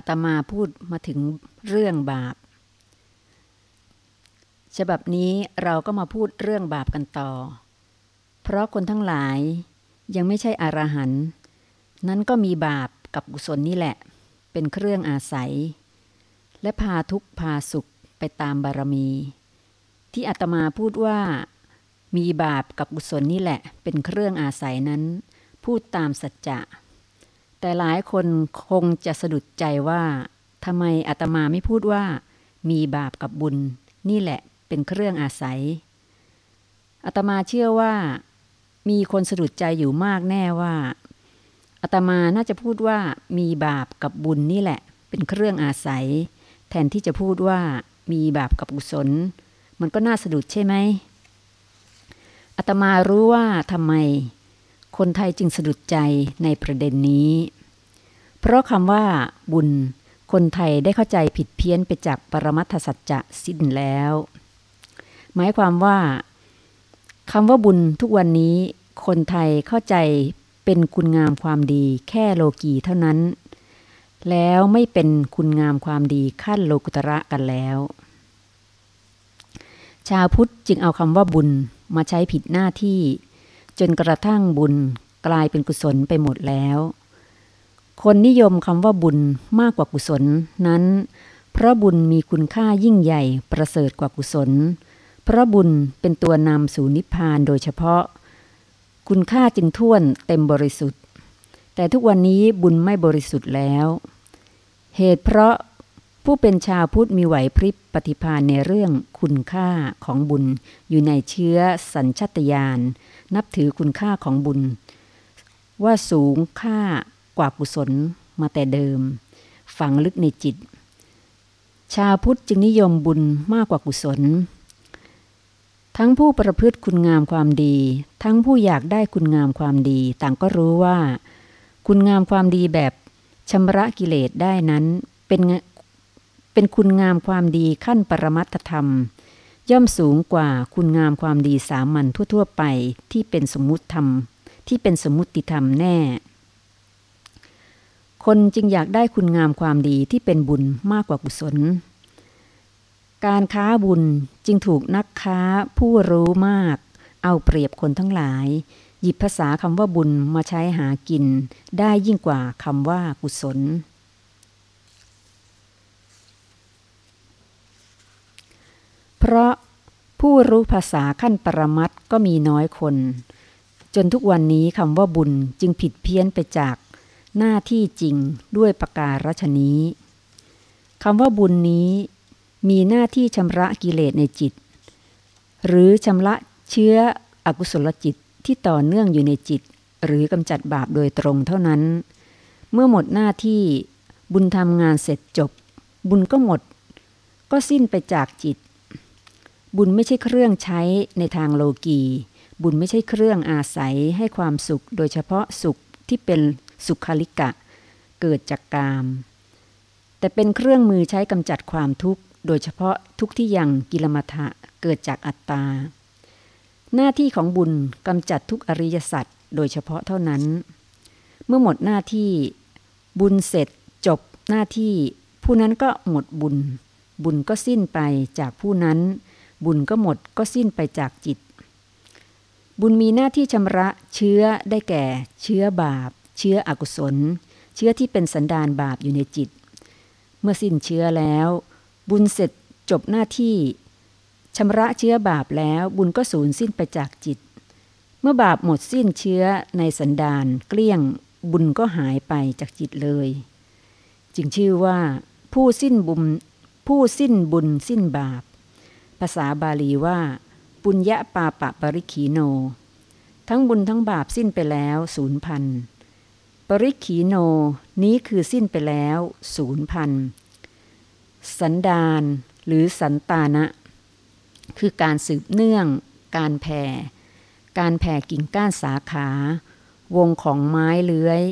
อาตมาพูดมาถึงเรื่องบาป ฉบับนี้เราก็มาพูดเรื่องบาปกันต่อ เพราะคนทั้งหลายยังไม่ใช่อรหันต์นั้นก็มีบาปกับกุศลนี่แหละ เป็นเครื่องอาศัย และพาทุกพาสุขไปตามบารมี ที่อาตมาพูดว่า มีบาปกับกุศลนี่แหละ เป็นเครื่องอาศัยนั้น พูดตามสัจจะ แต่หลายคนคงจะสะดุดใจว่าทำไมอาตมาไม่พูดว่า มีบาปกับบุญ นี่แหละเป็นเครื่องอาศัยอาตมาเชื่อว่า มีคนสะดุดใจอยู่มากแน่ว่าอาตมาน่าจะพูดว่ามีบาปกับบุญนี่แหละ เป็นเครื่องอาศัย แทนที่จะพูดว่ามีบาปกับกุศล มันก็น่าสะดุดใช่ไหมอาตมารู้ว่าทำไม คนไทยจึงสะดุดใจในประเด็นนี้ เพราะคำว่า บุญ คนไทยได้เข้าใจผิดเพี้ยนไปจากปรมัตสัจจะสิ้นแล้ว หมายความว่าคำว่าบุญทุกวันนี้ คนไทยเข้าใจเป็นคุณงามความดี แค่โลกีเท่านั้น แล้วไม่เป็นคุณงามความดีขั้นโลกุตระกันแล้ว ชาวพุทธจึงเอาคำว่าบุญมาใช้ผิดหน้าที่ จนกระทั่งบุญกลายเป็นกุศลไปหมดแล้ว คนนิยมคำว่าบุญมากกว่ากุศลนั้น เพราะบุญมีคุณค่ายิ่งใหญ่ประเสริฐกว่ากุศล เพราะบุญเป็นตัวนำสู่นิพพานโดยเฉพาะ คุณค่าจึงท่วนเต็มบริสุทธิ์ แต่ทุกวันนี้บุญไม่บริสุทธิ์แล้ว เหตุเพราะผู้เป็นชาวพุทธมีไหวพริบปฏิภาณในเรื่องคุณค่าของบุญอยู่ในเชื้อสัญชตาตญาณ นับถือคุณค่าของบุญ ว่าสูงค่ากว่ากุศลมาแต่เดิม ฝังลึกในจิต ชาวพุทธจึงนิยมบุญมากกว่ากุศล ทั้งผู้ประพฤติคุณงามความดี ทั้งผู้อยากได้คุณงามความดี ต่างก็รู้ว่า คุณงามความดีแบบชำระกิเลสได้นั้นเป็นเป็นคุณงามความดีขั้นปรมัตธรรม ย่อมสูงกว่าคุณงามความดีสามัญทั่ว ๆ ไปที่เป็นสมมุติธรรม ที่เป็นสมมุติธรรมแน่ คนจึงอยากได้คุณงามความดีที่เป็นบุญมากกว่ากุศล การค้าบุญจึงถูกนักค้าผู้รู้มาก เอาเปรียบคนทั้งหลาย หยิบภาษาคำว่าบุญมาใช้หากิน ได้ยิ่งกว่าคำว่ากุศล เพ ราะผู้รู้ภาษาขั้นปรมัตก็มีน้อยคน จนทุกวันนี้คำว่าบุญจึงผิดเพี้ยนไปจากหน้าที่จริงด้วยประการฉนี้คำว่าบุญนี้มีหน้าที่ชำระกิเลสในจิต หรือชำระเชื้ออกุศลจิตที่ต่อเนื่องอยู่ในจิต หรือกำจัดบาปโดยตรงเท่านั้น เมื่อหมดหน้าที่บุญทำงานเสร็จจบ บุญก็หมด ก็สิ้นไปจากจิต บุญไม่ใช่เครื่องใช้ในทางโลกี บุญไม่ใช่เครื่องอาศัยให้ความสุข โดยเฉพาะสุขที่เป็นสุขลิกะ เกิดจากกาม แต่เป็นเครื่องมือใช้กำจัดความทุกข์ โดยเฉพาะทุกที่ยังกิลมัฐะเกิดจากอัตตา หน้าที่ของบุญกำจัดทุกอริยสัจโดยเฉพาะเท่านั้น เมื่อหมดหน้าที่บุญเสร็จจบหน้าที่ ผู้นั้นก็หมดบุญ บุญก็สิ้นไปจากผู้นั้น บุญก็หมดก็สิ้นไปจากจิต บุญมีหน้าที่ชำระเชื้อได้แก่ เชื้อบาป เชื้ออกุศล เชื้อที่เป็นสันดานบาปอยู่ในจิต เมื่อสิ้นเชื้อแล้ว บุญเสร็จจบหน้าที่ชำระเชื้อบาปแล้วบุญก็สูญสิ้นไปจากจิต เมื่อบาปหมดสิ้นเชื้อในสันดานเกลี้ยงบุญก็หายไปจากจิตเลย จึงชื่อว่า ผู้สิ้นบุญผู้สิ้นบุญสิ้นบาป ภาษาบาลีว่า ปุญญาปาปะปริขีโน ทั้งบุญทั้งบาปสิ้นไปแล้วศูนย์พันปริขีโนนี้คือสิ้นไปแล้วศูนย์พันสันดานหรือสันตานะ คือการสืบเนื่อง การแผ่ การแผ่กิ่งก้านสาขา วงของไม้เลื้อย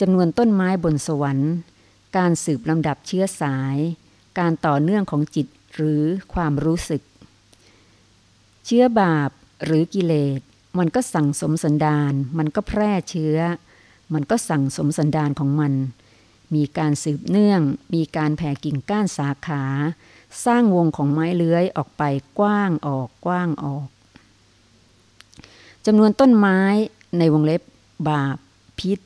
จำนวนต้นไม้บนสวรรค์ การสืบลำดับเชื้อสาย การต่อเนื่องของจิต หรือความรู้สึก เชื้อบาปหรือกิเลส มันก็สั่งสมสันดาน มันก็แพร่เชื้อ มันก็สั่งสมสันดานของมัน มีการสืบเนื่อง มีการแผ่กิ่งก้านสาขา สร้างวงของไม้เลื้อยออกไปกว้างออกกว้างออกจำนวนต้นไม้ในวงเล็บบาปพิษ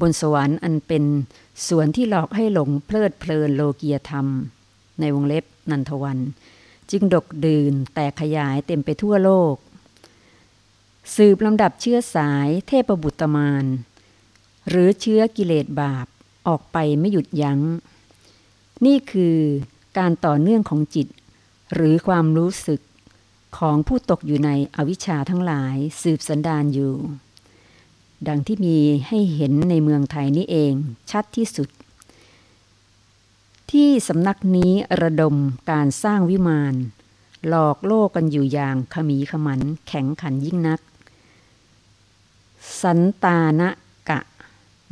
บนสวรรค์อันเป็นสวนที่หลอกให้หลงเพลิดเพลินโลกียธรรม ในวงเล็บนันทวัน จึงดกดื่นแตกขยายเต็มไปทั่วโลก สืบลำดับเชื้อสายเทพบุตรมาน หรือเชื้อกิเลสบาปออกไปไม่หยุดยัง้ง นี่คือการต่อเนื่องของจิต หรือความรู้สึกของผู้ตกอยู่ในอวิชชาทั้งหลายสืบสันดานอยู่ ดังที่มีให้เห็นในเมืองไทยนี้เองชัดที่สุด ที่สำนักนี้ระดมการสร้างวิมาน หลอกโลกกันอยู่อย่างขมีขมันแข็งขันยิ่งนัก สันตานะกะ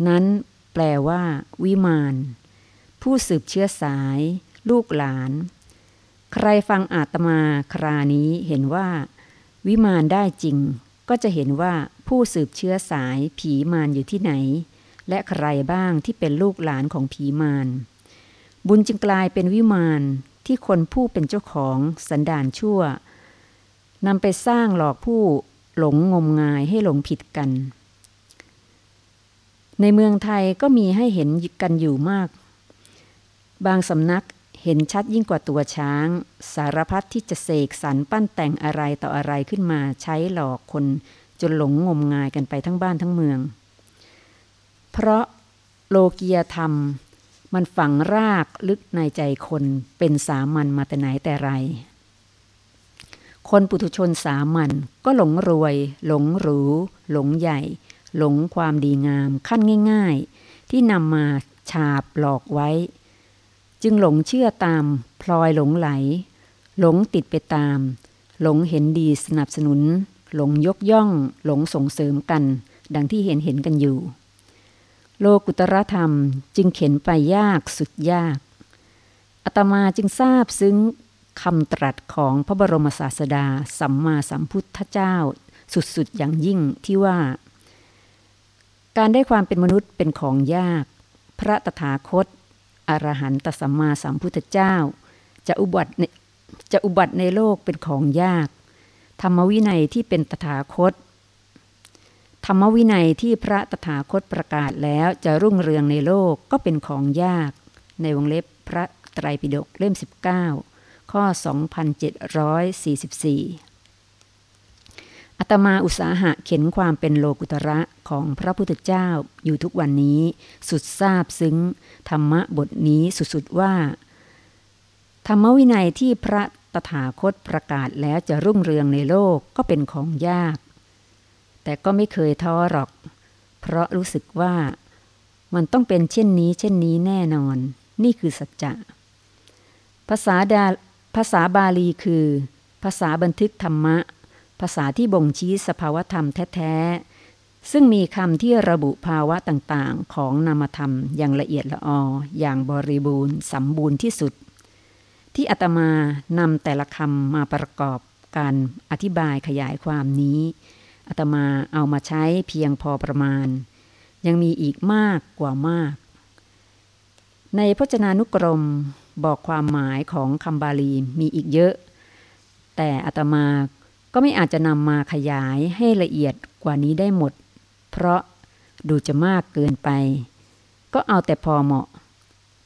นั้นแปลว่า วิมาน ผู้สืบเชื้อสาย ลูกหลาน ใครฟังอาตมาครานี้เห็นว่า วิมานได้จริง ก็จะเห็นว่าผู้สืบเชื้อสายผีมารอยู่ที่ไหน และใครบ้างที่เป็นลูกหลานของผีมาร บุญจึงกลายเป็นวิมานที่คนผู้เป็นเจ้าของสันดานชั่วนำไปสร้างหลอกผู้หลงงมงายให้หลงผิดกัน ในเมืองไทยก็มีให้เห็นกันอยู่มาก บางสำนักเห็นชัดยิ่งกว่าตัวช้าง สารพัดที่จะเสกสรรปั้นแต่งอะไรต่ออะไรขึ้นมาใช้หลอกคนจนหลงงมงายกันไปทั้งบ้านทั้งเมือง เพราะโลกียธรรม มันฝังรากลึกในใจคนเป็นสามัญมาแต่ไหนแต่ไร คนปุถุชนสามัญก็หลงรวย หลงหรู หลงใหญ่ หลงความดีงามขั้นง่าย ๆ ที่นำมาฉาบหลอกไว้ จึงหลงเชื่อตามพลอยหลงไหล หลงติดไปตาม หลงเห็นดีสนับสนุน หลงยกย่อง หลงส่งเสริมกัน ดังที่เห็นเห็นกันอยู่ โลกุตรธรรมจึงเข็นไปยากสุดยากอาตมาจึงทราบซึ้งคำตรัสของพระบรมศาสดา สัมมาสัมพุทธเจ้า สุดๆอย่างยิ่งที่ว่า การได้ความเป็นมนุษย์เป็นของยาก พระตถาคตอรหันตสัมมาสัมพุทธเจ้า จะอุบัติจะอุบัติในโลกเป็นของยาก ธรรมวินัยที่เป็นตถาคต ธรรมวินัยที่พระตถาคตประกาศแล้วจะรุ่งเรืองในโลกก็เป็นของยาก ในวงเล็บพระไตรปิฎกเล่ม 19 ข้อ 2744อาตมาอุตสาหะเข็นความเป็นโลกุตระของพระพุทธเจ้าอยู่ทุกวันนี้สุดซาบซึ้ง ธรรมะบทนี้สุดๆว่า ธรรมวินัยที่พระตถาคตประกาศแล้วจะรุ่งเรืองในโลกก็เป็นของยาก แต่ก็ไม่เคยท้อหรอก เพราะรู้สึกว่ามันต้องเป็นเช่นนี้ เช่นนี้แน่นอน นี่คือสัจจะ ภาษาดาภาษาบาลีคือ ภาษาบันทึกธรรมะ ภาษาที่บ่งชี้สภาวธรรมแท้ๆ ซึ่งมีคำที่ระบุภาวะต่างๆ ของนามธรรมอย่างละเอียดละออ อย่างบริบูรณ์ สมบูรณ์ที่สุด ที่อาตมานำแต่ละคำมาประกอบการอธิบายขยายความนี้ อาตมาเอามาใช้เพียงพอประมาณ ยังมีอีกมากกว่ามาก ในพจนานุกรมบอกความหมายของคำบาลีมีอีกเยอะ แต่อาตมาก็ไม่อาจจะนำมาขยายให้ละเอียดกว่านี้ได้หมด เพราะดูจะมากเกินไป ก็เอาแต่พอเหมาะ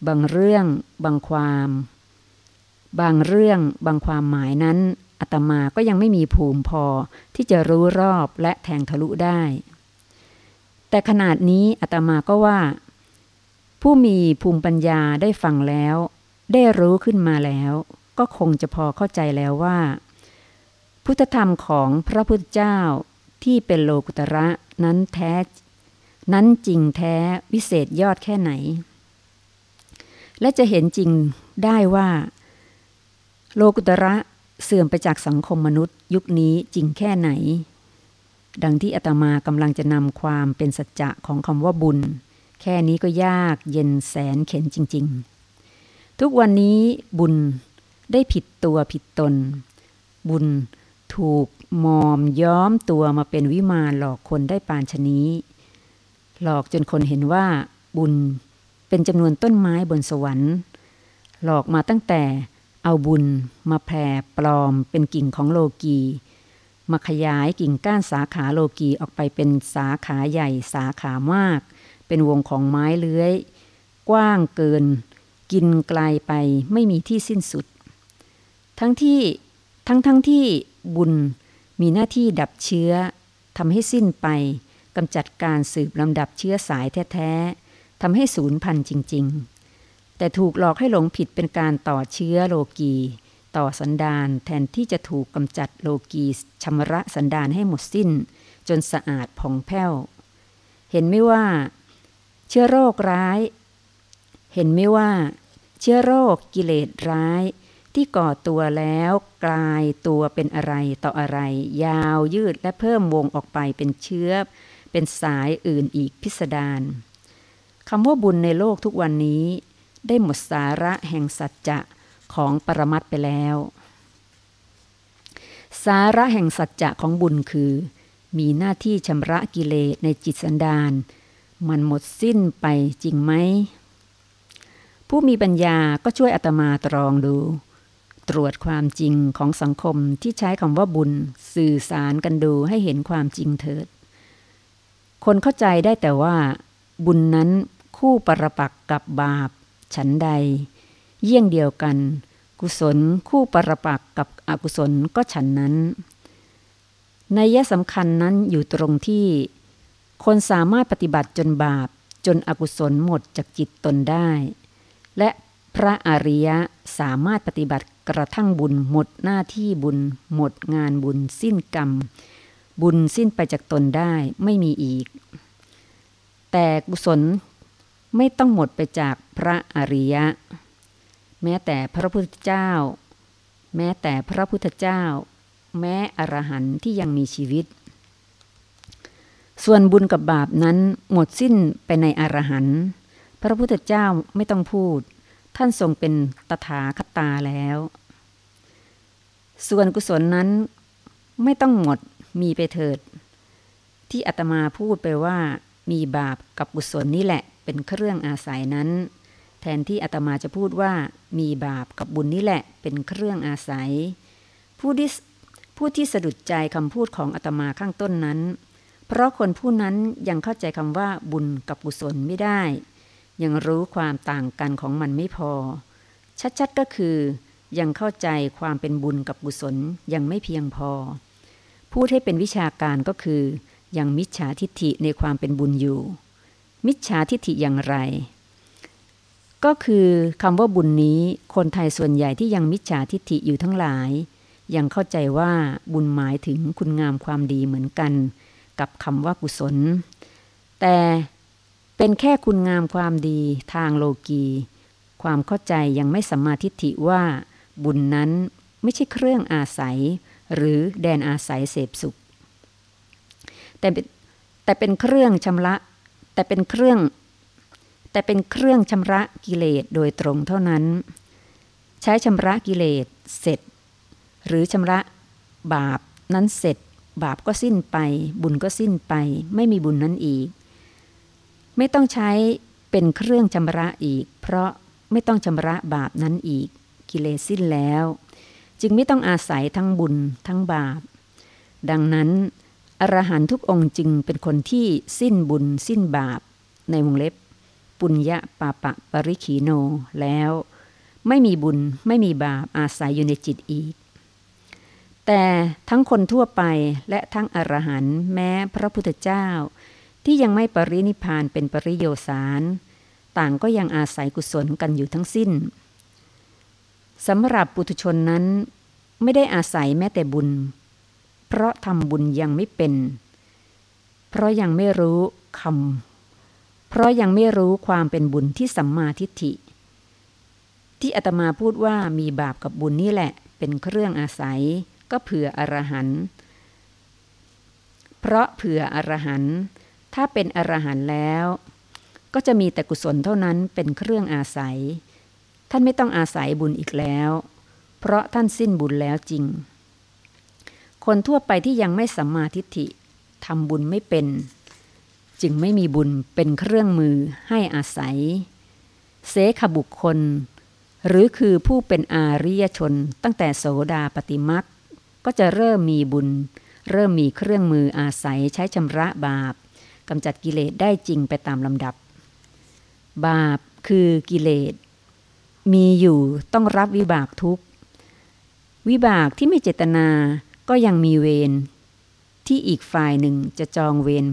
บางเรื่องบางความ บางเรื่องบางความหมายนั้น อาตมาก็ยังไม่มีภูมิพอที่จะรู้รอบและแทงทะลุได้ แต่ขนาดนี้อาตมาก็ว่า ผู้มีภูมิปัญญาได้ฟังแล้ว ได้รู้ขึ้นมาแล้ว ก็คงจะพอเข้าใจแล้วว่า พุทธธรรมของพระพุทธเจ้าที่เป็นโลกุตระนั้นแท้ นั้นจริงแท้วิเศษยอดแค่ไหน และจะเห็นจริงได้ว่า โลกุตระ เสื่อมไปจากสังคมมนุษย์ ยุคนี้จริงแค่ไหน ดังที่อาตมากำลังจะนำความเป็นสัจจะของคำว่าบุญ แค่นี้ก็ยากเย็นแสนเข็นจริง ๆ ทุกวันนี้บุญได้ผิดตัวผิดตน บุญถูกมอมย้อมตัวมาเป็นวิมานหลอกคนได้ปานชนี้ หลอกจนคนเห็นว่าบุญเป็นจำนวนต้นไม้บนสวรรค์ หลอกมาตั้งแต่ เอาบุญมาแผ่ปลอมเป็นกิ่งของโลกี มาขยายกิ่งก้านสาขาโลกีออกไปเป็นสาขาใหญ่สาขามาก เป็นวงของไม้เลื้อย กว้างเกิน กินไกลไปไม่มีที่สิ้นสุด ทั้งที่ทั้งทั้งที่บุญมีหน้าที่ดับเชื้อทำให้สิ้นไปกำจัดการสืบลำดับเชื้อสายแท้ๆทำให้สูญพันธุ์จริง ๆ แต่ถูกหลอกให้หลงผิดเป็นการต่อเชื้อโลกี ต่อสันดานแทนที่จะถูกกำจัดโลกีชำระสันดานให้หมดสิ้น จนสะอาดผ่องแผ้ว เห็นไม่ว่า เชื้อโรคร้าย เห็นไม่ว่า เชื้อโรคกิเลสร้ายที่ก่อตัวแล้วกลายตัวเป็นอะไรต่ออะไร ยาวยืดและเพิ่มวงออกไปเป็นเชื้อ เป็นสายอื่นอีกพิสดารคำว่าบุญในโลกทุกวันนี้ ได้หมดสาระแห่งสัจจะของปรมัตไปแล้ว สาระแห่งสัจจะของบุญคือ มีหน้าที่ชำระกิเลสในจิตสันดาน มันหมดสิ้นไปจริงไหม ผู้มีปัญญาก็ช่วยอาตมาตรองดู ตรวจความจริงของสังคมที่ใช้คำว่าบุญ สื่อสารกันดูให้เห็นความจริงเถิด คนเข้าใจได้แต่ว่า บุญนั้นคู่ปรปักกับบาป ฉันใด เยี่ยงเดียวกัน กุศลคู่ปรปักกับอกุศลก็ฉันนั้นนัยสำคัญนั้นอยู่ตรงที่ คนสามารถปฏิบัติจนบาปจนอกุศลหมดจากจิตตนได้ และพระอริยะสามารถปฏิบัติกระทั่งบุญหมดหน้าที่บุญ หมดงานบุญสิ้นกรรม บุญสิ้นไปจากตนได้ไม่มีอีก แต่กุศล ไม่ต้องหมดไปจากพระอริยะ แม้แต่พระพุทธเจ้า แม้แต่พระพุทธเจ้า แม้อรหันต์ที่ยังมีชีวิต ส่วนบุญกับบาปนั้นหมดสิ้นไปในอรหันต์พระพุทธเจ้าไม่ต้องพูด ท่านทรงเป็นตถาคตาแล้ว ส่วนกุศลนั้นไม่ต้องหมดมีไปเถิด ที่อาตมาพูดไปว่ามีบาปกับกุศลนี่แหละ เป็นเครื่องอาศัยนั้น แทนที่อาตมาจะพูดว่ามีบาปกับบุญนี่แหละเป็นเครื่องอาศัย ผู้ที่ผู้ที่สะดุดใจคำพูดของอาตมาข้างต้นนั้น เพราะคนผู้นั้นยังเข้าใจคำว่าบุญกับกุศลไม่ได้ ยังรู้ความต่างกันของมันไม่พอ ชัดๆก็คือยังเข้าใจความเป็นบุญกับกุศลยังไม่เพียงพอ พูดให้เป็นวิชาการก็คือยังมิจฉาทิฏฐิในความเป็นบุญอยู่ มิจฉาทิฏฐิอย่างไร ก็คือคำว่าบุญนี้คนไทยส่วนใหญ่ที่ยังมิจฉาทิฏฐิอยู่ทั้งหลาย ยังเข้าใจว่าบุญหมายถึงคุณงามความดีเหมือนกัน กับคำว่ากุศล แต่เป็นแค่คุณงามความดีทางโลกี ความเข้าใจยังไม่สัมมาทิฏฐิว่า บุญนั้นไม่ใช่เครื่องอาศัย หรือแดนอาศัยเสพสุข แต่แต่เป็นเครื่องชำระ แต่เป็นเครื่อง แต่เป็นเครื่องชำระกิเลสโดยตรงเท่านั้น ใช้ชำระกิเลสเสร็จ หรือชำระบาปนั้นเสร็จ บาปก็สิ้นไป บุญก็สิ้นไป ไม่มีบุญนั้นอีก ไม่ต้องใช้เป็นเครื่องชำระอีก เพราะไม่ต้องชำระบาปนั้นอีก กิเลสสิ้นแล้ว จึงไม่ต้องอาศัยทั้งบุญทั้งบาป ดังนั้น อรหันทุกองค์จึงเป็นคนที่สิ้นบุญสิ้นบาป ในวงเล็บ ปุญญาปาปะปริขีโนแล้ว ไม่มีบุญไม่มีบาปอาศัยอยู่ในจิตอีก แต่ทั้งคนทั่วไปและทั้งอรหันต์แม้พระพุทธเจ้า ที่ยังไม่ปรินิพานเป็นปริโยสารต่างก็ยังอาศัยกุศลกันอยู่ทั้งสิ้นสำหรับปุถุชนนั้น ไม่ได้อาศัยแม้แต่บุญ เพราะทำบุญยังไม่เป็น เพราะยังไม่รู้คำเพราะยังไม่รู้ความเป็นบุญที่สัมมาทิฏฐิ ที่อาตมาพูดว่ามีบาปกับบุญนี่แหละ เป็นเครื่องอาศัย ก็เผื่ออรหันต์เพราะเผื่ออรหันต์ถ้าเป็นอรหันต์แล้ว ก็จะมีแต่กุศลเท่านั้นเป็นเครื่องอาศัย ท่านไม่ต้องอาศัยบุญอีกแล้ว เพราะท่านสิ้นบุญแล้วจริง คนทั่วไปที่ยังไม่สัมมาทิฏฐิทำบุญไม่เป็น จึงไม่มีบุญเป็นเครื่องมือให้อาศัย เสขบุคคล หรือคือผู้เป็นอาริยชนตั้งแต่โสดาปฏิมักก็จะเริ่มมีบุญ เริ่มมีเครื่องมืออาศัยใช้ชำระบาปกำจัดกิเลสได้จริงไปตามลำดับ บาปคือกิเลส มีอยู่ต้องรับวิบากทุกวิบากที่ไม่เจตนา ก็ยังมีเวรที่อีกฝ่ายหนึ่งจะจองเวร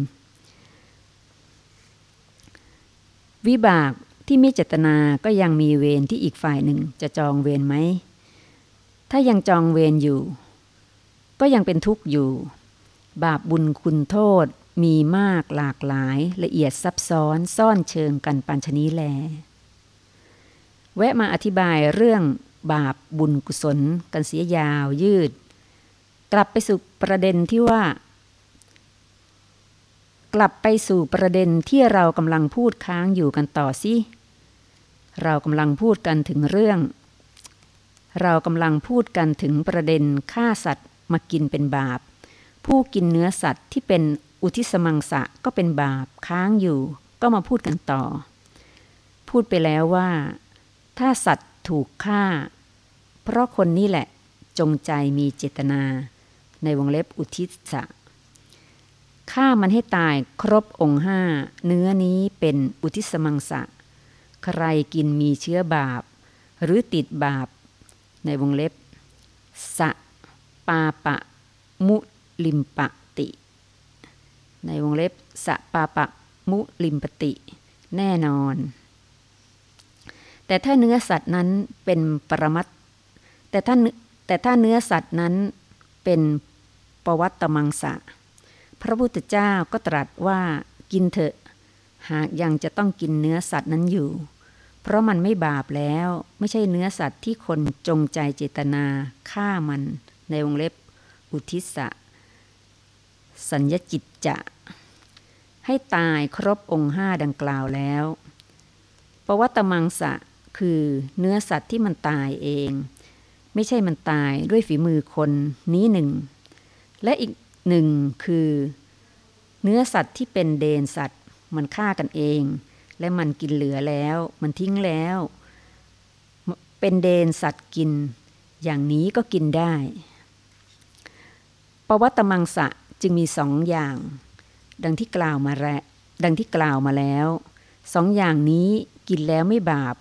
วิบากที่ไม่เจตนาก็ยังมีเวรที่อีกฝ่ายหนึ่งจะจองเวรไหม ถ้ายังจองเวรอยู่ ก็ยังเป็นทุกข์อยู่ บาปบุญคุณโทษมีมากหลากหลายละเอียดซับซ้อนซ่อนเชิงกันปัญชนีแล แวะมาอธิบายเรื่องบาปบุญกุศลกันเสียยาวยืด กลับไปสู่ประเด็นที่ว่า กลับไปสู่ประเด็นที่เรากำลังพูดค้างอยู่กันต่อสิเรากำลังพูดกันถึงเรื่อง เรากำลังพูดกันถึงประเด็นฆ่าสัตว์มากินเป็นบาป ผู้กินเนื้อสัตว์ที่เป็นอุทิสมังสะก็เป็นบาปค้างอยู่ ก็มาพูดกันต่อ พูดไปแล้วว่า ถ้าสัตว์ถูกฆ่า เพราะคนนี้แหละจงใจมีเจตนา ในวงเล็บอุทิศะฆ่ามันให้ตายครบองค์ห้าเนื้อนี้เป็นอุทิสมังสะ ใครกินมีเชื้อบาป หรือติดบาป ในวงเล็บ สะ ปาปะ มุลิมปะติ ในวงเล็บ สะปาปะ มุลิมปติ แน่นอน แต่ถ้าเนื้อสัตว์นั้นเป็นปรมัตแต่ถ้าแต่ถ้าเนื้อสัตว์นั้นเป็น ปวัตตมังสะ พระพุทธเจ้าก็ตรัสว่ากินเถอะ หากยังจะต้องกินเนื้อสัตว์นั้นอยู่ เพราะมันไม่บาปแล้วไม่ใช่เนื้อสัตว์ที่คนจงใจเจตนาฆ่ามันในวงเล็บอุทิศะสัญญจิตจะ ให้ตายครบองค์ห้าดังกล่าวแล้วปวัตตมังสะคือเนื้อสัตว์ที่มันตายเอง ไม่ใช่มันตายด้วยฝีมือคนนี้หนึ่ง และอีกหนึ่งคือ เนื้อสัตว์ที่เป็นเดนสัตว์ มันฆ่ากันเอง และมันกินเหลือแล้ว มันทิ้งแล้ว เป็นเดนสัตว์กิน อย่างนี้ก็กินได้ปวัตมังสะจึงมีสองอย่าง ดังที่กล่าวมาแล้วดังที่กล่าวมาแล้วสองอย่างนี้กินแล้วไม่บาป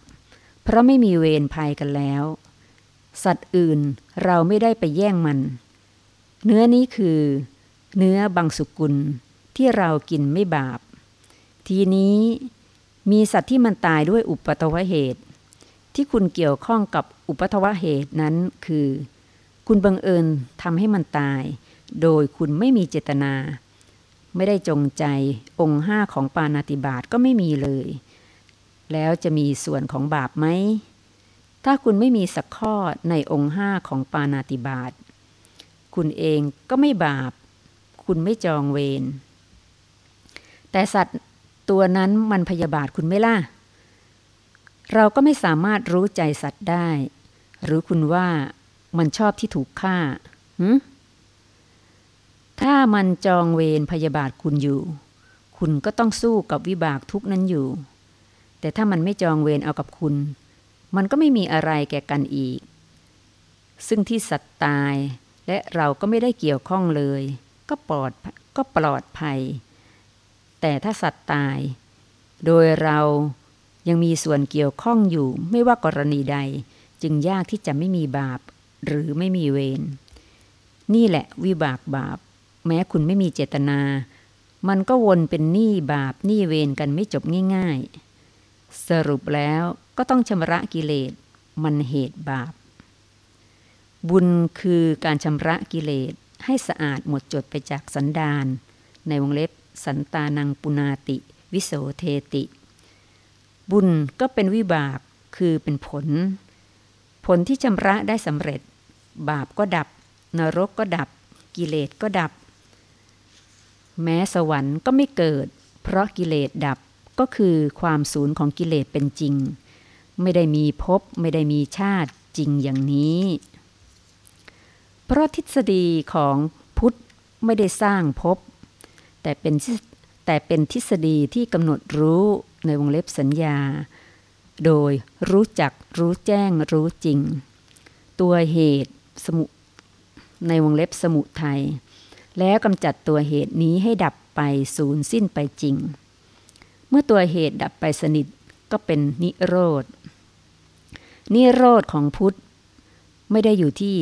เพราะไม่มีเวรภัยกันแล้ว สัตว์อื่นเราไม่ได้ไปแย่งมัน เนื้อนี้คือ เนื้อบางสุกุลที่เรากินไม่บาป ทีนี้มีสัตว์ที่มันตายด้วยอุปตวเหตุ ที่คุณเกี่ยวข้องกับอุปตวเหตุนั้นคือ คุณบังเอิญทำให้มันตาย โดยคุณไม่มีเจตนา ไม่ได้จงใจองค์ห้าของปานาติบาตก็ไม่มีเลย แล้วจะมีส่วนของบาปไหมถ้าคุณไม่มีสักข้อในองค์ห้าของปานาติบาต คุณเองก็ไม่บาป คุณไม่จองเวร แต่สัตว์ตัวนั้นมันพยาบาทคุณไม่ล่ะ เราก็ไม่สามารถรู้ใจสัตว์ได้ หรือคุณว่ามันชอบที่ถูกฆ่าหืถ้ามันจองเวรพยาบาทคุณอยู่ คุณก็ต้องสู้กับวิบากทุกนั้นอยู่ แต่ถ้ามันไม่จองเวรเอากับคุณ มันก็ไม่มีอะไรแก่กันอีก ซึ่งที่สัตว์ตาย และเราก็ไม่ได้เกี่ยวข้องเลย ก็ปลอดก็ปลอดภัย แต่ถ้าสัตว์ตาย โดยเรายังมีส่วนเกี่ยวข้องอยู่ไม่ว่ากรณีใดจึงยากที่จะไม่มีบาป หรือไม่มีเวรนี่แหละวิบากบาป แม้คุณไม่มีเจตนา มันก็วนเป็นหนี้บาปหนี้เวรกันไม่จบง่าย ๆ สรุปแล้วก็ต้องชำระกิเลสมันเหตุบาป บุญคือการชำระกิเลสให้สะอาดหมดจดไปจากสันดานในวงเล็บสันตานังปุนาติ วิโสเทติ บุญก็เป็นวิบากคือเป็นผล ผลที่ชำระได้สำเร็จ บาปก็ดับ นรกก็ดับ กิเลสก็ดับ แม้สวรรค์ก็ไม่เกิด เพราะกิเลสดับก็คือความศูนย์ของกิเลสเป็นจริง ไม่ได้มีภพไม่ได้มีชาติจริงอย่างนี้ เพราะทฤษฎีของพุทธไม่ได้สร้างภพแต่เป็นแต่เป็นทฤษฎีที่กำหนดรู้ในวงเล็บสัญญา โดยรู้จักรู้แจ้งรู้จริง ตัวเหตุสมุในวงเล็บสมุทัยแล้วกำจัดตัวเหตุนี้ให้ดับไปสูญสิ้นไปจริง เมื่อตัวเหตุดับไปสนิทก็เป็นนิโรธ นิโรธของพุทธ ไม่ได้อยู่ที่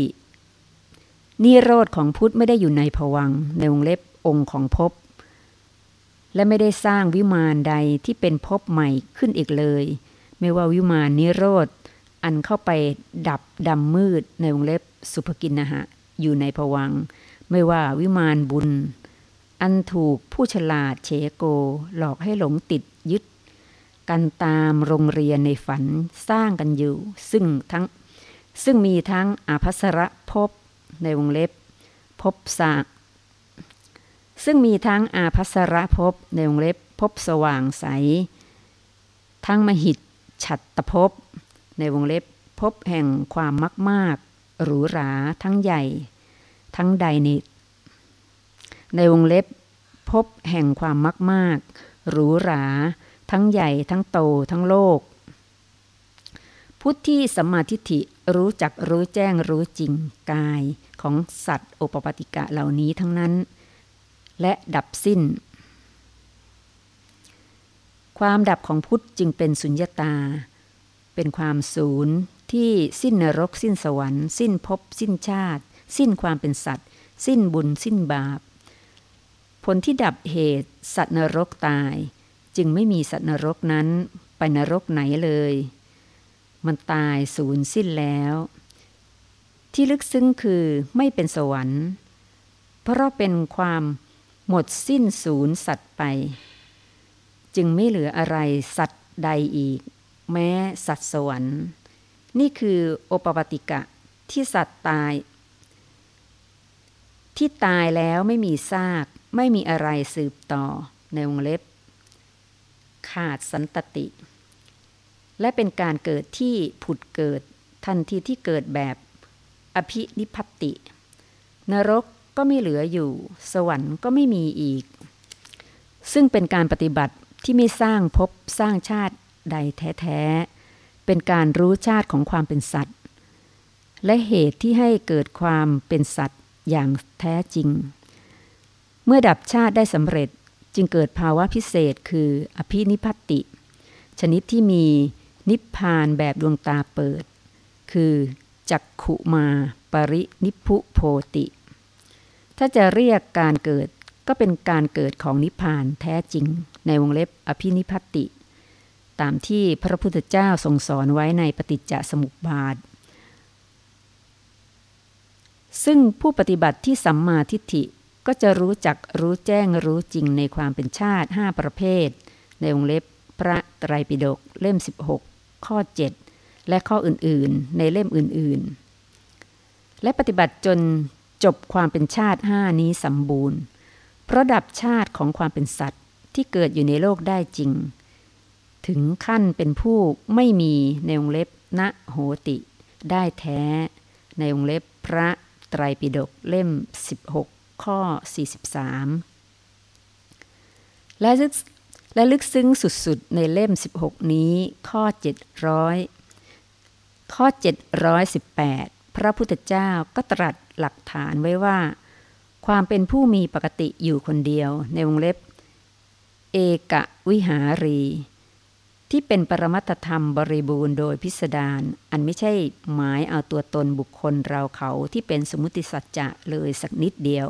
นิโรธของพุทธไม่ได้อยู่ในผวังในวงเล็บองค์ของภพและไม่ได้สร้างวิมานใดที่เป็นภพใหม่ขึ้นอีกเลย ไม่ว่าวิมานนิโรธ อันเข้าไปดับดำมืดในวงเล็บสุภกินนะฮะอยู่ในผวัง ไม่ว่าวิมานบุญ อันถูกผู้ฉลาดเฉโก หลอกให้หลงติดยึด กันตามโรงเรียนในฝันสร้างกันอยู่ ซึ่งทั้งซึ่งมีทั้งอภัสระภพ ในวงเล็บภพสากซึ่งมีทั้งอาภัสระภพในวงเล็บภพสว่างใส ทั้งมหิตฉัตตภพในวงเล็บภพแห่งความมากมากหรูหราทั้งใหญ่ ทั้งใดในในวงเล็บพบแห่งความมากมากหรูหราทั้งใหญ่ทั้งโตทั้งโลก พุทธที่สัมมาทิฏฐิ รู้จักรู้แจ้งรู้จริงกายของสัตว์โอปปติกะเหล่านี้ทั้งนั้น และดับสิ้น ความดับของพุทธจึงเป็นสุญญตา เป็นความศูนย์ที่สิ้นนรกสิ้นสวรรค์ สิ้นภพสิ้นชาติ สิ้นความเป็นสัตว์ สิ้นบุญสิ้นบาป ผลที่ดับเหตุสัตว์นรกตาย จึงไม่มีสัตว์นรกนั้นไปนรกไหนเลย มันตายสูญสิ้นแล้ว ที่ลึกซึ้งคือไม่เป็นสวรรค์ เพราะเป็นความหมดสิ้นศูนย์สัตว์ไป จึงไม่เหลืออะไรสัตว์ใดอีก แม้สัตว์สวรรค์ นี่คือโอปปติกะที่สัตว์ตาย ที่ตายแล้วไม่มีซาก ไม่มีอะไรสืบต่อในวงเล็บ ขาดสันตติ และเป็นการเกิดที่ผุดเกิด ทันทีที่เกิดแบบอภินิพัติ นรกก็ไม่เหลืออยู่ สวรรค์ก็ไม่มีอีก ซึ่งเป็นการปฏิบัติที่ไม่สร้างภพสร้างชาติใดแท้ๆ เป็นการรู้ชาติของความเป็นสัตว์ และเหตุที่ให้เกิดความเป็นสัตว์อย่างแท้จริง เมื่อดับชาติได้สำเร็จจึงเกิดภาวะพิเศษคืออภินิพัติ ชนิดที่มี นิพพานแบบดวงตาเปิด คือจักขุมาปรินิพุโพติ ถ้าจะเรียกการเกิดก็เป็นการเกิดของนิพพานแท้จริง ในวงเล็บอภินิพัติ ตามที่พระพุทธเจ้าทรงสอนไว้ในปฏิจจสมุปบาท ซึ่งผู้ปฏิบัติที่สัมมาทิฏฐิก็จะรู้จักรู้แจ้งรู้จริงในความเป็นชาติ 5 ประเภท ในวงเล็บพระไตรปิฎกเล่ม 16 ข้อ 7 และข้ออื่นๆ ในเล่มอื่นๆ และปฏิบัติจนจบความเป็นชาติห้านี้สมบูรณ์ เพราะดับชาติของความเป็นสัตว์ที่เกิดอยู่ในโลกได้จริง ถึงขั้นเป็นผู้ไม่มีในวงเล็บณโหติ ได้แท้ ในวงเล็บพระไตรปิฎกเล่ม 16 ข้อ 43 และ และลึกซึ้งสุดๆ ในเล่ม 16 นี้ ข้อ 700 ข้อ 718 พระพุทธเจ้าก็ตรัสหลักฐานไว้ว่า ความเป็นผู้มีปกติอยู่คนเดียวในวงเล็บ เอกวิหารี ที่เป็นปรมัตธรรมบริบูรณ์โดยพิสดารอันไม่ใช่หมายเอาตัวตนบุคคลเราเขาที่เป็นสมุติสัจจะเลยสักนิดเดียว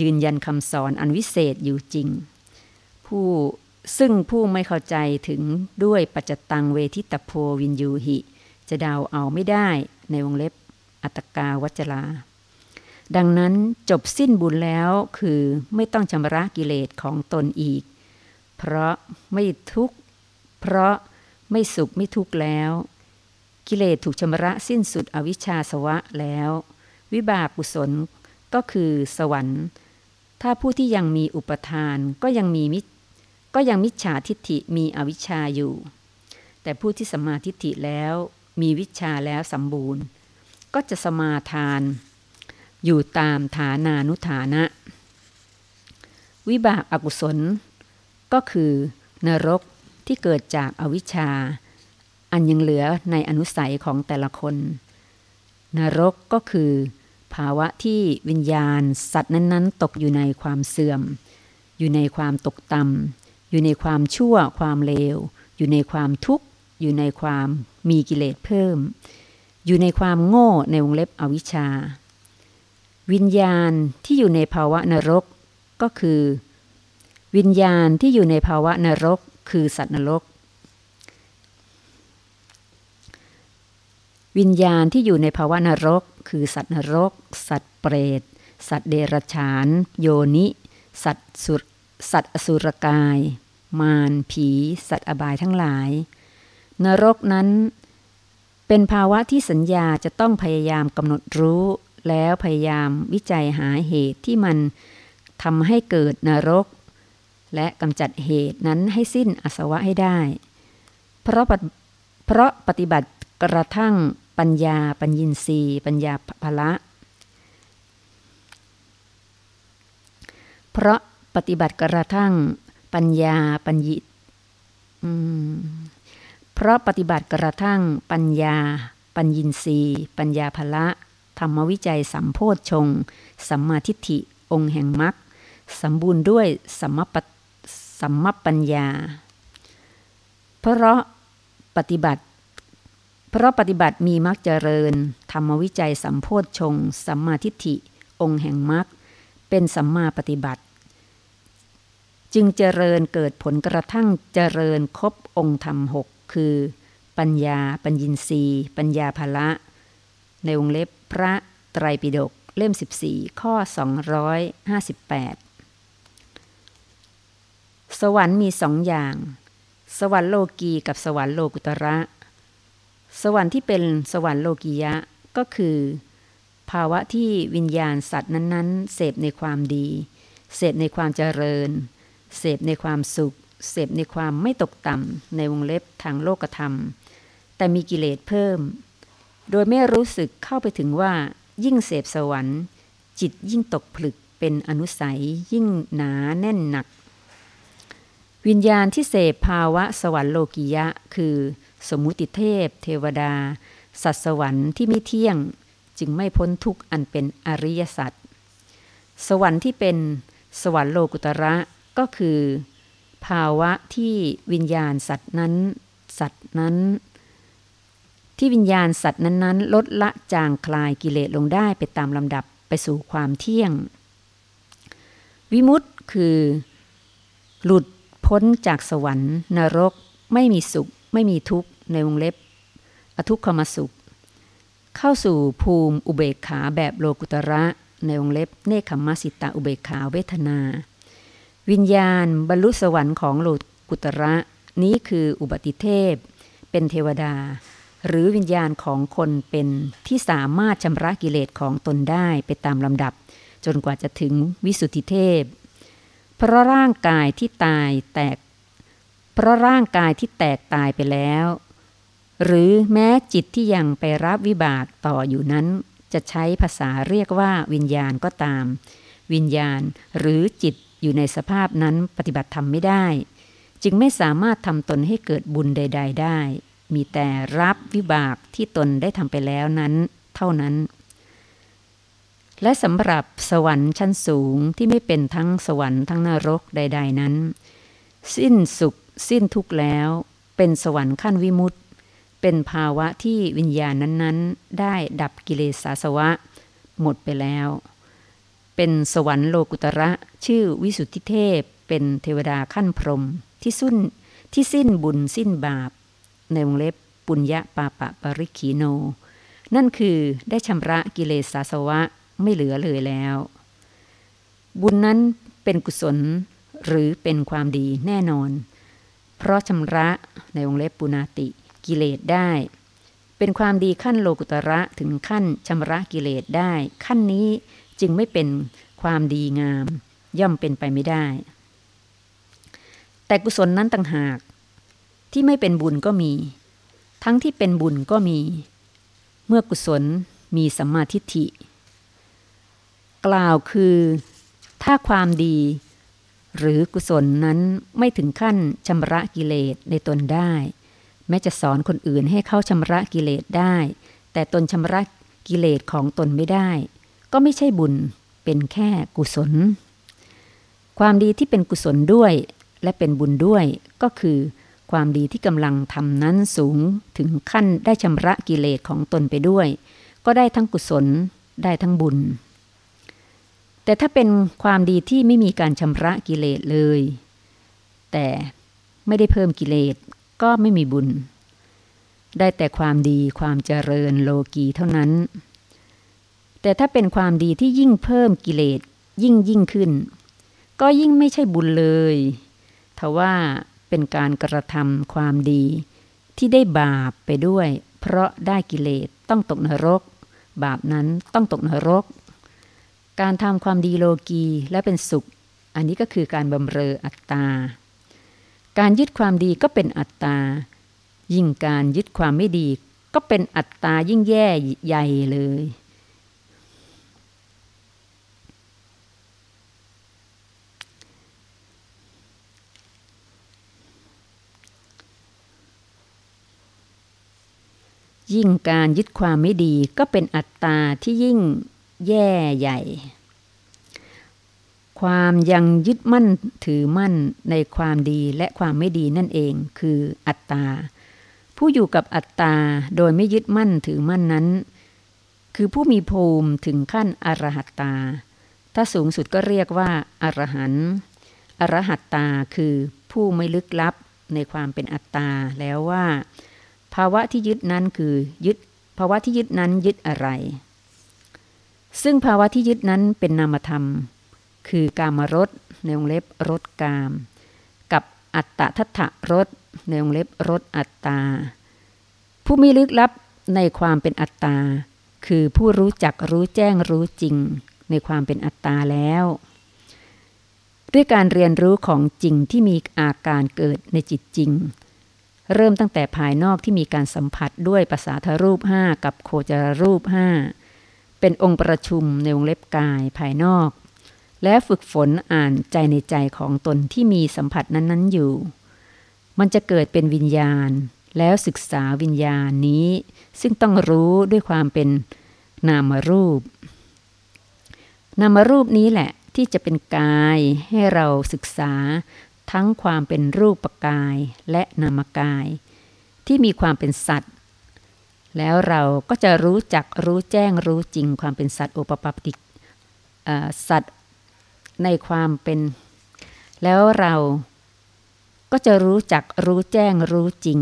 ยืนยันคำสอนอันวิเศษอยู่จริง ผู้ซึ่งผู้ไม่เข้าใจถึงด้วยปัจจตังเวทิตโพวินยูหิ จะเดาเอาไม่ได้ในวงเล็บอัตกาวัจลา ดังนั้นจบสิ้นบุญแล้วคือไม่ต้องชำระกิเลสของตนอีก เพราะไม่ทุกข์เพราะไม่สุขไม่ทุกข์แล้ว กิเลสถูกชำระสิ้นสุดอวิชชาสวะแล้ว วิบากกุศลก็คือสวรรค์ ถ้าผู้ที่ยังมีอุปทานก็ยังมีมิจ ก็ยังมิจฉาทิฏฐิมีอวิชชาอยู่ แต่ผู้ที่สมาทิฏฐิแล้วมีวิชาแล้วสมบูรณ์ ก็จะสมาทาน อยู่ตามฐานานุฐานะ วิบากอากุศล ก็คือนรกที่เกิดจากอาวิชชา อันยังเหลือในอนุสัยของแต่ละคน นรกก็คือ ภาวะที่วิญญาณสัตว์นั้นๆ ตกอยู่ในความเสื่อม อยู่ในความตกต่ำ อยู่ในความชั่วความเลว อยู่ในความทุกข์ อยู่ในความมีกิเลสเพิ่ม อยู่ในความโง่ในวงเล็บอวิชชา วิญญาณที่อยู่ในภาวะนรกก็คือ วิญญาณที่อยู่ในภาวะนรกคือสัตว์นรก วิญญาณที่อยู่ในภาวะนรก คือสัตว์นรก สัตว์เปรต สัตว์เดรัจฉาน โยนิ สัตว์สุร สัตว์อสุรกาย มารผี สัตว์อบายทั้งหลาย นรกนั้น เป็นภาวะที่สัญญาจะต้องพยายามกำหนดรู้ แล้วพยายามวิจัยหาเหตุที่มันทำให้เกิดนรก และกำจัดเหตุนั้นให้สิ้นอสวะให้ได้ เพราะเพราะปฏิบัติกระทั่งปัญญาปัญญินรีปัญญาภละ เพราะ ปฏิบัติกระทั่งปัญญาปัญญิเพราะปฏิบัติกระทั่งปัญญา ปัญญินรีปัญญาภละ ธรรมวิจัยสัมโพธชง สัมมาทิฏฐิองค์แห่งมรรคสมบูรณ์ด้วยสัมมปสัมมปัญญา เพราะปฏิบัติ เพราะปฏิบัติมีมรรคเจริญ ธรรมวิจัยสัมโพธชง สัมมาทิฏฐิองค์แห่งมรรคเป็นสัมมาปฏิบัติ จึงเจริญเกิดผลกระทั่งเจริญครบองค์ธรรมหกคือ ปัญญา ปัญญินรีปัญญาภละ ในวงเล็บพระไตรปิฎกเล่ม 14 ข้อ 258 สวรรค์มีสองอย่าง สวรรค์โลกีกับสวรรค์โลกุตระ สวรรค์ที่เป็นสวรรค์โลกียะก็คือ ภาวะที่วิญญาณสัตว์นั้นๆ เสพในความดี เสพในความเจริญ เสพในความสุข เสพในความไม่ตกต่ำในวงเล็บทางโลกธรรม แต่มีกิเลสเพิ่ม โดยไม่รู้สึกเข้าไปถึงว่า ยิ่งเสพสวรรค์ จิตยิ่งตกผลึกเป็นอนุสัยยิ่งหนาแน่นหนัก วิญญาณที่เสพภาวะสวรรค์โลกิยะ คือ สมุติเทพ เทวดา สัตว์สวรรค์ที่ไม่เที่ยงจึงไม่พ้นทุกข์อันเป็นอริยสัจสวรรค์ที่เป็นสวรรค์โลกุตระ ก็คือ ภาวะที่วิญญาณสัตว์นั้น สัตว์นั้น ที่วิญญาณสัตว์นั้นๆ ลดละจางคลายกิเลสลงได้ไปตามลำดับไปสู่ความเที่ยง วิมุตต์คือ หลุดพ้นจากสวรรค์นรก ไม่มีสุข ไม่มีทุกข์ในวงเล็บ อทุกขมสุข เข้าสู่ภูมิอุเบกขาแบบโลกุตระในวงเล็บเนคขมสิตาอุเบกขาเวทนา วิญญาณบรรลุสวรรค์ของโลกุตระ นี้คืออุบัติเทพ เป็นเทวดา หรือวิญญาณของคนเป็นที่สามารถชำระกิเลสของตนได้ไปตามลำดับ จนกว่าจะถึงวิสุทธิเทพ เพราะร่างกายที่ตายแตก เพราะร่างกายที่แตกตายไปแล้ว หรือแม้จิตที่ยังไปรับวิบากต่ออยู่นั้น จะใช้ภาษาเรียกว่าวิญญาณก็ตาม วิญญาณหรือจิต อยู่ในสภาพนั้นปฏิบัติธรรมไม่ได้ จึงไม่สามารถทำตนให้เกิดบุญใด ๆ ได้ มีแต่รับวิบากที่ตนได้ทำไปแล้วนั้น เท่านั้น และสำหรับสวรรค์ชั้นสูงที่ไม่เป็นทั้งสวรรค์ทั้งนรกใด ๆ นั้น สิ้นสุข สิ้นทุกข์แล้ว เป็นสวรรค์ขั้นวิมุตต์เป็นภาวะที่วิญญาณนั้น ๆ ได้ดับกิเลสาสวะ หมดไปแล้ว เป็นสวรรค์โลกุตระ ชื่อวิสุทธิเทพ เป็นเทวดาขั้นพรหมที่สุนที่สิ้นบุญสิ้นบาป ในวงเล็บปุญญาปาปะปริขีโน นั่นคือได้ชำระกิเลสาสวะไม่เหลือเลยแล้ว บุญนั้นเป็นกุศลหรือเป็นความดีแน่นอน เพราะชำระในวงเล็บปุนาติกิเลสได้ เป็นความดีขั้นโลกุตระถึงขั้นชำระกิเลสได้ ขั้นนี้ จึงไม่เป็นความดีงาม ย่อมเป็นไปไม่ได้ แต่กุศลนั้นต่างหาก ที่ไม่เป็นบุญก็มี ทั้งที่เป็นบุญก็มี เมื่อกุศลมีสัมมาทิฏฐิ กล่าวคือถ้าความดีหรือกุศลนั้นไม่ถึงขั้นชำระกิเลสในตนได้ แม้จะสอนคนอื่นให้เข้าชำระกิเลสได้ แต่ตนชำระกิเลสของตนไม่ได้ ก็ไม่ใช่บุญเป็นแค่กุศล ความดีที่เป็นกุศลด้วย และเป็นบุญด้วยก็คือความดีที่กำลังทำนั้นสูงถึงขั้นได้ชำระกิเลสของตนไปด้วย ก็ได้ทั้งกุศลได้ทั้งบุญ แต่ถ้าเป็นความดีที่ไม่มีการชำระกิเลสเลย แต่ไม่ได้เพิ่มกิเลสก็ไม่มีบุญ ได้แต่ความดีความเจริญโลกีเท่านั้น แต่ถ้าเป็นความดีที่ยิ่งเพิ่มกิเลสยิ่งยิ่งขึ้น ก็ยิ่งไม่ใช่บุญเลยทว่าเป็นการกระทำความดี ที่ได้บาปไปด้วย เพราะได้กิเลสต้องตกนรก บาปนั้นต้องตกนรก การทำความดีโลกีและเป็นสุข อันนี้ก็คือการบำเรออัตตา การยึดความดีก็เป็นอัตตา ยิ่งการยึดความไม่ดี ก็เป็นอัตตายิ่งแย่ใหญ่เลย ยิ่งการยึดความไม่ดีก็เป็นอัตตาที่ยิ่งแย่ใหญ่ ความยังยึดมั่นถือมั่นในความดีและความไม่ดีนั่นเองคืออัตตา ผู้อยู่กับอัตตาโดยไม่ยึดมั่นถือมั่นนั้น คือผู้มีภูมิถึงขั้นอรหัตตา ถ้าสูงสุดก็เรียกว่าอรหันต์อรหัตตาคือผู้ไม่ลึกลับในความเป็นอัตตาแล้วว่า ภาวะที่ยึดนั้นคือยึด ภาวะที่ยึดนั้นยึดอะไร ซึ่งภาวะที่ยึดนั้นเป็นนามธรรม คือกามรสในวงเล็บรสกาม กับอัตตทัตถรสในวงเล็บรสอัตตา ผู้มีลึกลับในความเป็นอัตตา คือผู้รู้จักรู้แจ้งรู้จริง ในความเป็นอัตตาแล้ว ด้วยการเรียนรู้ของจริงที่มีอาการเกิดในจิตจริง เริ่มตั้งแต่ภายนอกที่มีการสัมผัสด้วยภาษาทรูปห้ากับโคจรรูปห้าเป็นองค์ประชุมในวงเล็บกายภายนอก และฝึกฝนอ่านใจในใจของตนที่มีสัมผัสนั้นๆอยู่ มันจะเกิดเป็นวิญญาณ แล้วศึกษาวิญญาณนี้ ซึ่งต้องรู้ด้วยความเป็นนามรูป นามรูปนี้แหละที่จะเป็นกายให้เราศึกษา ทั้งความเป็นรูปปกายและนามกาย ที่มีความเป็นสัตว์ แล้วเราก็จะรู้จักรู้แจ้งรู้จริงความเป็นสัตว์โอปปติกสัตว์ในความเป็น แล้วเราก็จะรู้จักรู้แจ้งรู้จริง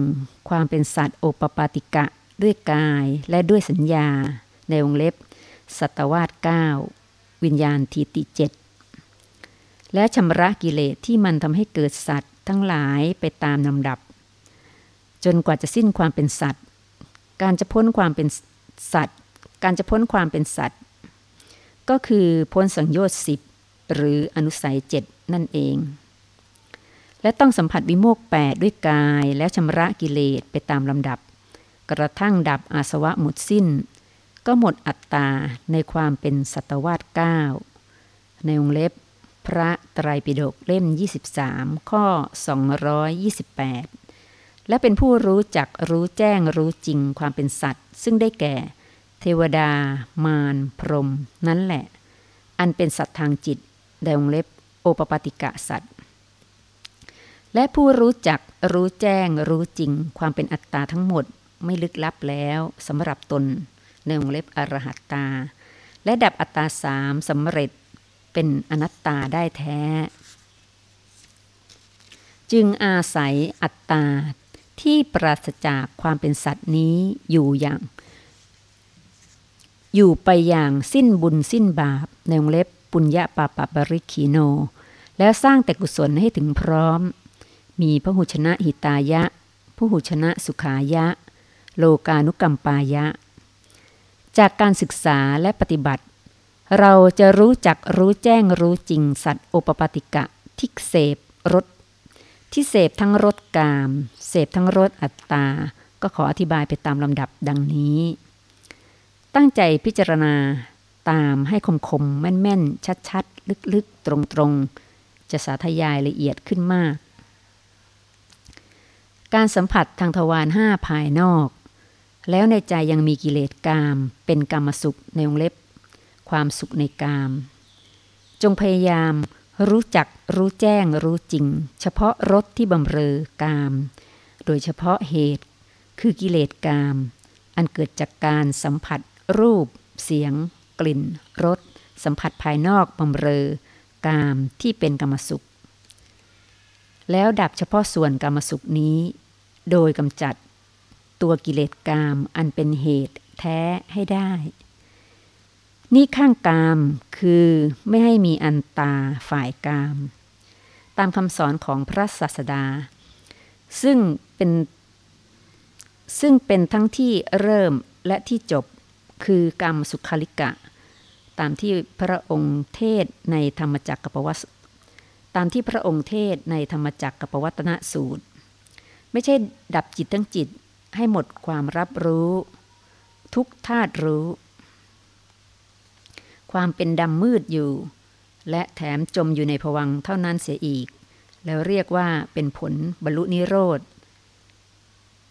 ความเป็นสัตว์โอปปาติกะด้วยกายและด้วยสัญญา ในวงเล็บ สัตวาส9วิญญาณทีติเจ็ด และชำระกิเลสที่มันทำให้เกิดสัตว์ทั้งหลายไปตามลำดับ จนกว่าจะสิ้นความเป็นสัตว์ การจะพ้นความเป็นสัตว์ การจะพ้นความเป็นสัตว์ ก็คือพ้นสังโยชน์สิบหรืออนุสัยเจ็ดนั่นเอง และต้องสัมผัสวิโมกแปดด้วยกายแล้วชำระกิเลสไปตามลำดับ กระทั่งดับอาสวะหมดสิ้น ก็หมดอัตตาในความเป็นสัตวาสเก้าในวงเล็บ พระไตรปิฎกเล่ม 23 ข้อ 228 และเป็นผู้รู้จักรู้แจ้งรู้จริงความเป็นสัตว์ ซึ่งได้แก่ เทวดา มารพรม นั่นแหละ อันเป็นสัตว์ทางจิตในวงเล็บโอปปติกะสัตว์ และผู้รู้จักรู้แจ้งรู้จริง ความเป็นอัตตาทั้งหมดไม่ลึกลับแล้วสำหรับตนในวงเล็บอรหัตตา และดับอัตตาสามสำเร็จ เป็นอนัตตาได้แท้ จึงอาศัยอัตตาที่ปราศจากความเป็นสัตว์นี้อยู่อย่าง อยู่ไปอย่างสิ้นบุญสิ้นบาปในวงเล็บปุญญาปาปบริคีโน แล้วสร้างแต่กุศลให้ถึงพร้อม มีพระหุชนะหิตายะผู้หุชนะสุขายะ โลกานุกรรมปายะ จากการศึกษาและปฏิบัติ เราจะรู้จักรู้แจ้งรู้จริงสัตว์โอปปติกะที่เสพรสที่เสพทั้งรสกาม เสพทั้งรสอัตตา ก็ขออธิบายไปตามลำดับดังนี้ ตั้งใจพิจารณาตามให้คมคมแม่นแม่นชัดชัดลึกลึกตรงตรงจะสาธยายละเอียดขึ้นมาก การสัมผัสทางทวารห้าภายนอก แล้วในใจยังมีกิเลสกาม เป็นกรรมสุขในวงเล็บ ความสุขในกาม จงพยายามรู้จักรู้แจ้งรู้จริง เฉพาะรสที่บำเรอกาม โดยเฉพาะเหตุ คือกิเลสกาม อันเกิดจากการสัมผัส รูป เสียง กลิ่นรสสัมผัสภายนอกบำเรอกามที่เป็นกรรมสุข แล้วดับเฉพาะส่วนกรรมสุขนี้ โดยกำจัด ตัวกิเลสกามอันเป็นเหตุแท้ให้ได้ นี่ข้างกามคือไม่ให้มีอันตาฝ่ายกาม ตามคำสอนของพระศาสดา ซึ่งเป็นซึ่งเป็นทั้งที่เริ่มและที่จบคือกรรมสุขลิกะ ตามที่พระองค์เทศในธรรมจักรกัปวัตตามที่พระองค์เทศในธรรมจักรกัปวัตนสูตร ไม่ใช่ดับจิตทั้งจิตให้หมดความรับรู้ ทุกธาตุรู้ ความเป็นดำมืดอยู่ และแถมจมอยู่ในผวังเท่านั้นเสียอีก แล้วเรียกว่าเป็นผลบรรลุนิโรธ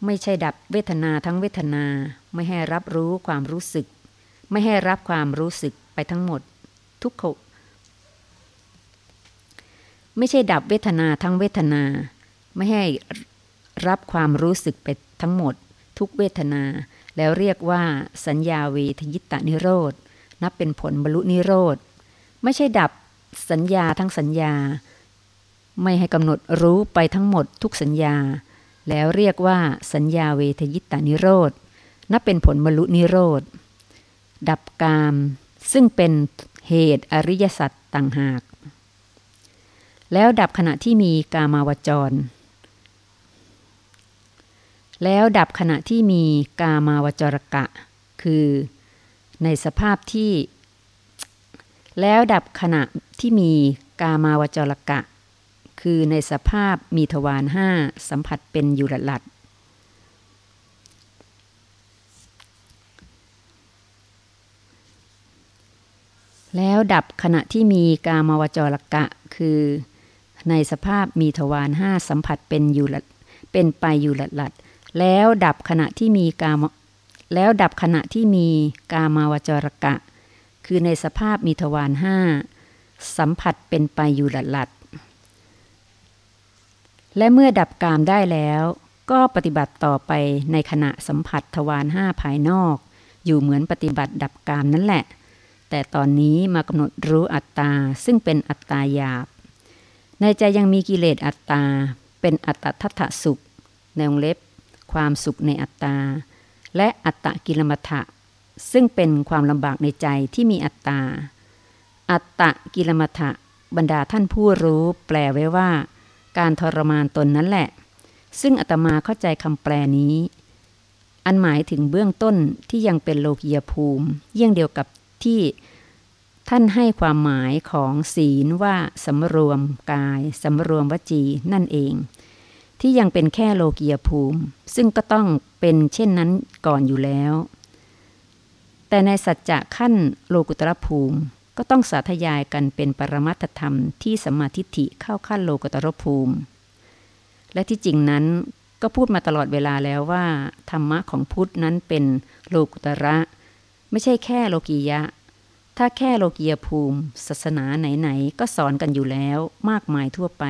ไม่ใช่ดับเวทนาทั้งเวทนา ไม่ให้รับรู้ความรู้สึก ไม่ให้รับความรู้สึกไปทั้งหมด ทุกขไม่ใช่ดับเวทนาทั้งเวทนา ไม่ให้รับความรู้สึกไปทั้งหมด ทุกเวทนา แล้วเรียกว่าสัญญาเวทยิตานิโรธ นับเป็นผลบรรลุนิโรธ ไม่ใช่ดับสัญญาทั้งสัญญา ไม่ให้กำหนดรู้ไปทั้งหมดทุกสัญญา แล้วเรียกว่าสัญญาเวทยิตานิโรธ นับเป็นผลบรรลุนิโรธ ดับกาม ซึ่งเป็นเหตุอริยสัจต่างหาก แล้วดับขณะที่มีกามาวจร แล้วดับขณะที่มีกามาวจรกะ คือ ในสภาพที่ แล้วดับขณะที่มีกามาวจรกะ คือในสภาพมีทวารห้าสัมผัสเป็นอยู่หลัดแล้วดับขณะที่มีกามาวจรกะ คือในสภาพมีทวารห้าสัมผัสเป็นอยู่เป็นไปอยู่หลัดหลัดแล้วดับขณะที่มีกาม แล้วดับขณะที่มีกามาวจรกะ คือในสภาพมีทวารห้าสัมผัสเป็นไปอยู่หลัดหลัดและเมื่อดับกามได้แล้ว ก็ปฏิบัติต่อไปในขณะสัมผัสทวารห้าภายนอก อยู่เหมือนปฏิบัติดับกามนั่นแหละ แต่ตอนนี้มากำหนดรู้อัตตา ซึ่งเป็นอัตตาหยาบ ในใจยังมีกิเลสอัตตา เป็นอัตทัตสุขในวงเล็บ ความสุขในอัตตา และอัตตกิลมัฏะซึ่งเป็นความลำบากในใจที่มีอัตตา อัตตกิลมัฏะบรรดาท่านผู้รู้ แปลไว้ว่า การทรมานตนนั่นแหละ ซึ่งอาตมาเข้าใจคำแปลนี้ อันหมายถึงเบื้องต้นที่ยังเป็นโลกียภูมิ เยี่ยงเดียวกับที่ท่านให้ความหมายของศีลว่าสำรวมกายสำรวมวจีนั่นเอง ที่ยังเป็นแค่โลกียภูมิ ซึ่งก็ต้องเป็นเช่นนั้นก่อนอยู่แล้ว แต่ในสัจจะขั้นโลกุตรภูมิก็ต้องสาธยายกันเป็นปรมัตธรรมที่สมาธิฐิเข้าขั้นโลกุตรภูมิ และที่จริงนั้นก็พูดมาตลอดเวลาแล้วว่า ธรรมะของพุทธนั้นเป็นโลกุตระ ไม่ใช่แค่โลกียะ ถ้าแค่โลกียภูมิ ศาสนาไหนๆ ก็สอนกันอยู่แล้วมากมายทั่วไป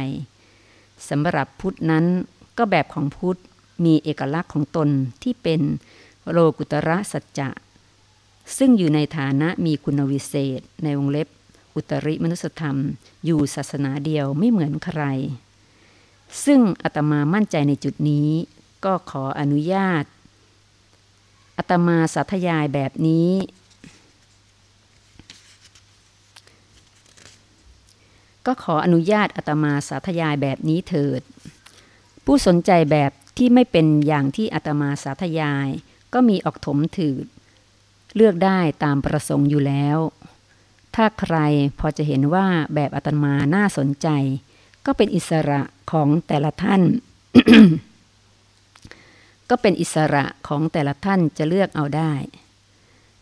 สำหรับพุทธนั้นก็แบบของพุทธมีเอกลักษณ์ของตนที่เป็นโลกุตระสัจจะซึ่งอยู่ในฐานะมีคุณวิเศษ ในวงเล็บ อุตริมนุสธรรม อยู่ศาสนาเดียวไม่เหมือนใคร ซึ่งอาตมามั่นใจในจุดนี้ ก็ขออนุญาตอาตมาสาธยายแบบนี้ ก็ขออนุญาตอาตมาสาธยายแบบนี้เถิด ผู้สนใจแบบที่ไม่เป็นอย่างที่อาตมาสาธยาย ก็มีออกถมถืดเลือกได้ตามประสงค์อยู่แล้ว ถ้าใครพอจะเห็นว่าแบบอัตมาน่าสนใจ ก็เป็นอิสระของแต่ละท่าน ก็เป็นอิสระของแต่ละท่านจะเลือกเอาได้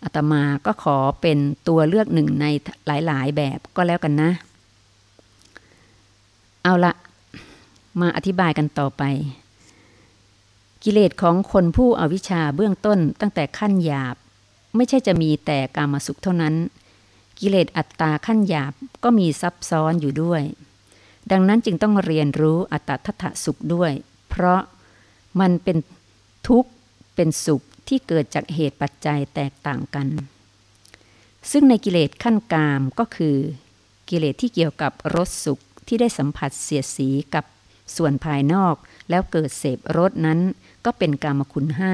อาตมาก็ขอเป็นตัวเลือกหนึ่งในหลายๆ แบบก็แล้วกันนะ เอาละมาอธิบายกันต่อไป กิเลสของคนผู้อวิชชาเบื้องต้นตั้งแต่ขั้นหยาบ ไม่ใช่จะมีแต่กามาสุขเท่านั้น กิเลสอัตตาขั้นหยาบก็มีซับซ้อนอยู่ด้วย ดังนั้นจึงต้องเรียนรู้อัตทัสุขด้วย เพราะมันเป็นทุกข์เป็นสุขที่เกิดจากเหตุปัจจัยแตกต่างกัน ซึ่งในกิเลสขั้นกามก็คือ กิเลสที่เกี่ยวกับรสสุข ที่ได้สัมผัสเสียสีกับส่วนภายนอกแล้วเกิดเสพรสนั้น ก็เป็นกามคุณห้า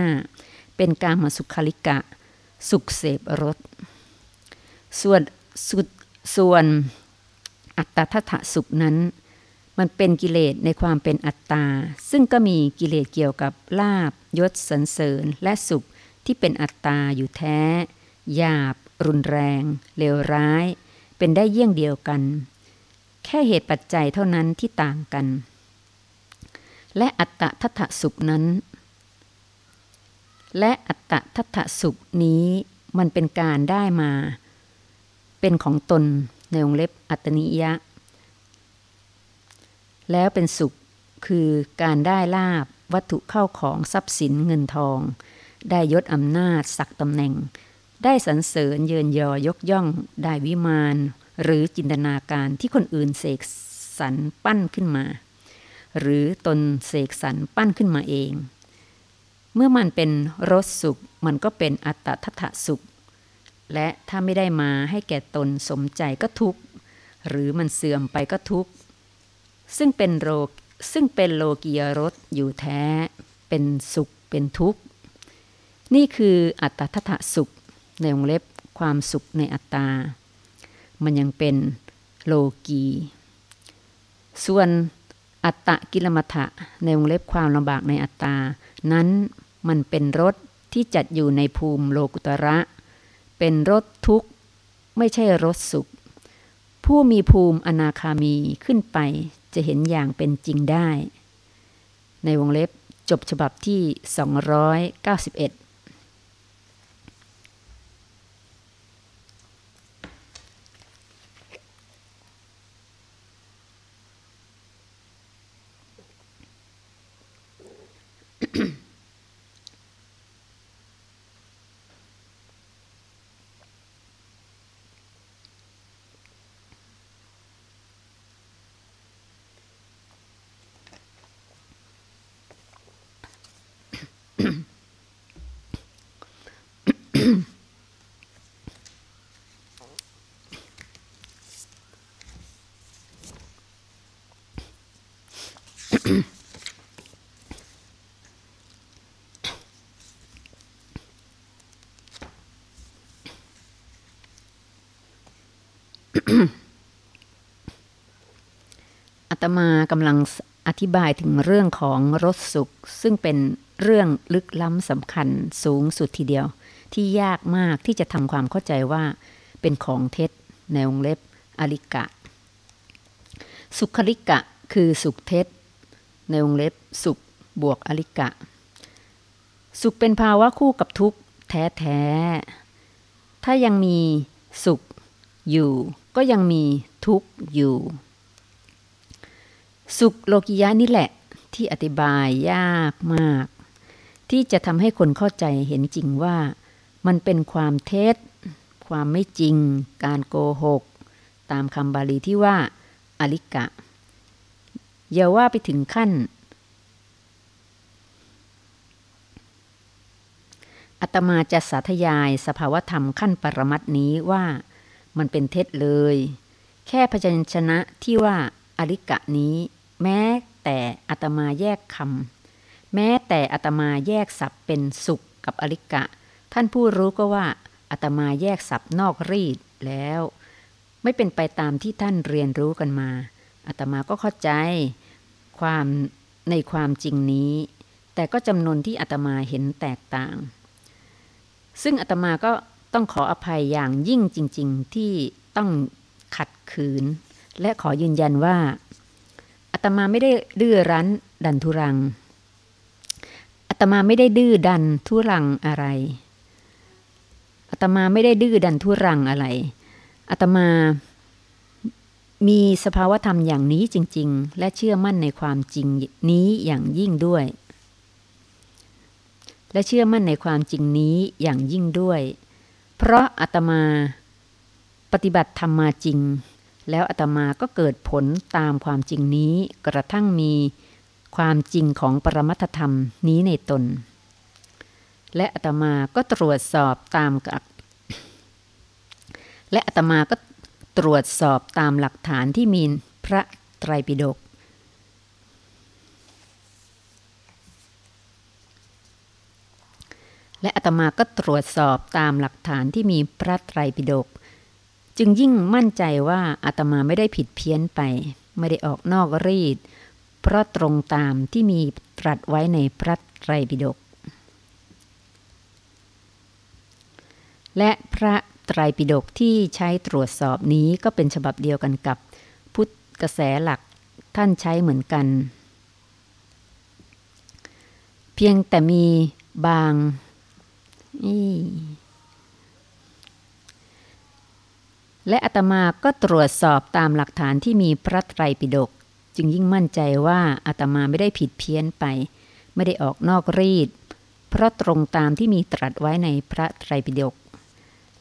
เป็นกามสุขลิกะ สุขเสพรสส่วนสุดส่วนอัตตทัถสุขนั้น มันเป็นกิเลสในความเป็นอัตตา ซึ่งก็มีกิเลสเกี่ยวกับลาบยศสรรเสริญและสุขที่เป็นอัตตาอยู่แท้หยาบ รุนแรงเลวร้าย เป็นได้เยี่ยงเดียวกัน แค่เหตุปัจจัยเท่านั้นที่ต่างกัน และอัตตะทัถสุขนั้น และอัตตะทัถสุขนี้มันเป็นการได้มา เป็นของตนในวงเล็บอัตนิยะ แล้วเป็นสุขคือการได้ลาบวัตถุเข้าของทรัพย์สินเงินทอง ได้ยศอำนาจศักตำแหน่ง ได้สรรเสริญเยินยอยกย่อง ได้วิมาน หรือจินตนาการที่คนอื่นเสกสรรปั้นขึ้นมา หรือตนเสกสรรปั้นขึ้นมาเอง เมื่อมันเป็นรสสุขมันก็เป็นอัตตทัถสุข และถ้าไม่ได้มาให้แก่ตนสมใจก็ทุกข์หรือมันเสื่อมไปก็ทุกข์ซึ่งเป็นโรซึ่งเป็นโลกียรสอยู่แท้ เป็นสุขเป็นทุกข์ นี่คืออัตตทัสุขในวงเล็บความสุขในอัตตา มันยังเป็นโลกี ส่วนอัตตะกิลมัฐะในวงเล็บความลำบากในอัตตา นั้นมันเป็นรสที่จัดอยู่ในภูมิโลกุตระ เป็นรสทุกข์ ไม่ใช่รสสุข ผู้มีภูมิอนาคามีขึ้นไปจะเห็นอย่างเป็นจริงได้ ในวงเล็บจบฉบับที่ 291 อา ตมากำลังอธิบายถึงเรื่องของรสสุข ซึ่งเป็นเรื่องลึกล้ำสำคัญสูงสุดทีเดียว ที่ยากมากที่จะทำความเข้าใจว่า เป็นของเท็จในวงเล็บอลิกะ สุขลิกะคือสุขเท็จ ในวงเล็บสุขบวกอลิกะ สุขเป็นภาวะคู่กับทุกข์แท้ๆ ถ้ายังมีสุขอยู่ ก็ยังมีทุกข์อยู่ สุขโลกิยะนี่แหละที่อธิบายยากมาก ที่จะทำให้คนเข้าใจเห็นจริงว่า มันเป็นความเท็จ ความไม่จริง การโกหก ตามคำบาลีที่ว่าอลิกะ อย่าว่าไปถึงขั้นอาตมาจะสาธยายสภาวธรรมขั้นปรมัตนี้ว่ามันเป็นเท็จเลย แค่พยัญชนะที่ว่าอริกะนี้ แม้แต่อาตมาแยกคำแม้แต่อาตมาแยกศัพท์เป็นสุขกับอริกะ ท่านผู้รู้ก็ว่าอาตมาแยกศัพท์นอกรีดแล้ว ไม่เป็นไปตามที่ท่านเรียนรู้กันมาอาตมาก็เข้าใจความในความจริงนี้ แต่ก็จำนวนที่อาตมาเห็นแตกต่าง ซึ่งอาตมาก็ต้องขออภัยอย่างยิ่งจริง ๆ ที่ต้องขัดขืน และขอยืนยันว่า อาตมาไม่ได้ดื้อรั้นดันทุรังอาตมาไม่ได้ดื้อดันทุรังอะไรอาตมาไม่ได้ดื้อดันทุรังอะไรอาตมามีสภาวธรรมอย่างนี้จริง ๆ และเชื่อมั่นในความจริงนี้อย่างยิ่งด้วย และเชื่อมั่นในความจริงนี้อย่างยิ่งด้วย เพราะอาตมาปฏิบัติธรรมมาจริง แล้วอาตมาก็เกิดผลตามความจริงนี้กระทั่งมีความจริงของปรมัตธรรมนี้ในตน และอาตมาก็ตรวจสอบตามกับและอาตมาก็ตรวจสอบตามหลักฐานที่มีพระไตรปิฎกและอาตมาก็ตรวจสอบตามหลักฐานที่มีพระไตรปิฎก จึงยิ่งมั่นใจว่าอาตมาไม่ได้ผิดเพี้ยนไป ไม่ได้ออกนอกรีด เพราะตรงตามที่มีตรัสไว้ในพระไตรปิฎกและพระไตรปิฎกที่ใช้ตรวจสอบนี้ก็เป็นฉบับเดียวกันกับพุทธกระแสหลักท่านใช้เหมือนกัน เพียงแต่มีบาง และอาตมาก็ตรวจสอบตามหลักฐานที่มีพระไตรปิฎกจึงยิ่งมั่นใจว่าอาตมาไม่ได้ผิดเพี้ยนไป ไม่ได้ออกนอกรีด เพราะตรงตามที่มีตรัสไว้ในพระไตรปิฎก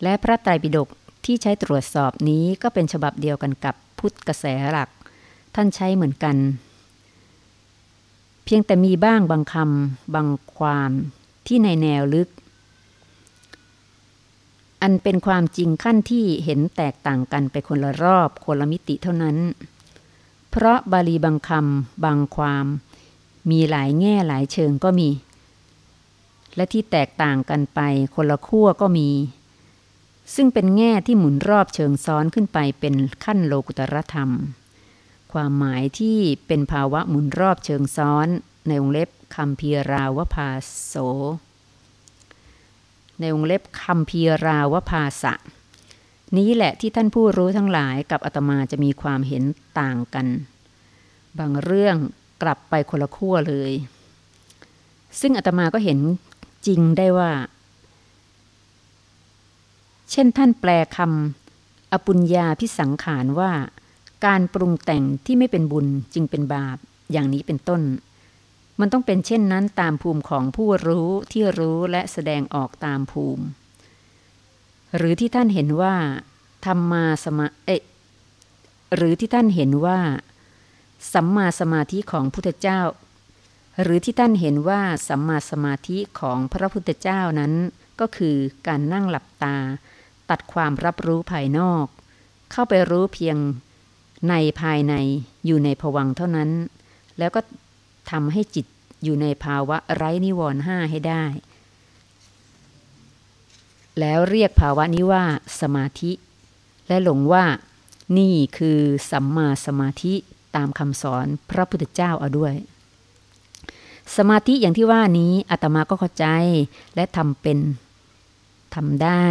และพระไตรปิฎกที่ใช้ตรวจสอบนี้ก็เป็นฉบับเดียวกันกับพุทธกระแสหลัก ท่านใช้เหมือนกัน เพียงแต่มีบ้างบางคำบางความที่ในแนวลึก อันเป็นความจริงขั้นที่เห็นแตกต่างกันไปคนละรอบคนละมิติเท่านั้น เพราะบาลีบางคำบางความ มีหลายแง่หลายเชิงก็มี และที่แตกต่างกันไปคนละขั้วก็มี ซึ่งเป็นแง่ที่หมุนรอบเชิงซ้อนขึ้นไปเป็นขั้นโลกุตรธรรม ความหมายที่เป็นภาวะหมุนรอบเชิงซ้อนในวงเล็บคำพีราวภาโส ในวงเล็บคำพีราวภาสะนี้แหละที่ท่านผู้รู้ทั้งหลายกับอาตมาจะมีความเห็นต่างกัน บางเรื่องกลับไปคนละขั้วเลย ซึ่งอาตมาก็เห็นจริงได้ว่า เช่นท่านแปลคำอปุญญาพิสังขารว่า การปรุงแต่งที่ไม่เป็นบุญจึงเป็นบาปอย่างนี้เป็นต้น มันต้องเป็นเช่นนั้นตามภูมิของผู้รู้ที่รู้และแสดงออกตามภูมิ หรือที่ท่านเห็นว่าธรรมมาสมาเอะหรือที่ท่านเห็นว่า สัมมาสมาธิของพุทธเจ้า หรือที่ท่านเห็นว่าสัมมาสมาธิของพระพุทธเจ้านั้น ก็คือการนั่งหลับตา ตัดความรับรู้ภายนอก เข้าไปรู้เพียงในภายในอยู่ในผวังเท่านั้น แล้วก็ ทำให้จิตอยู่ในภาวะไร้นิวรณ์ห้าให้ได้ แล้วเรียกภาวะนี้ว่าสมาธิ และหลงว่านี่คือสัมมาสมาธิตามคำสอนพระพุทธเจ้าเอาด้วย สมาธิอย่างที่ว่านี้อาตมาก็เข้าใจและทำเป็นทำได้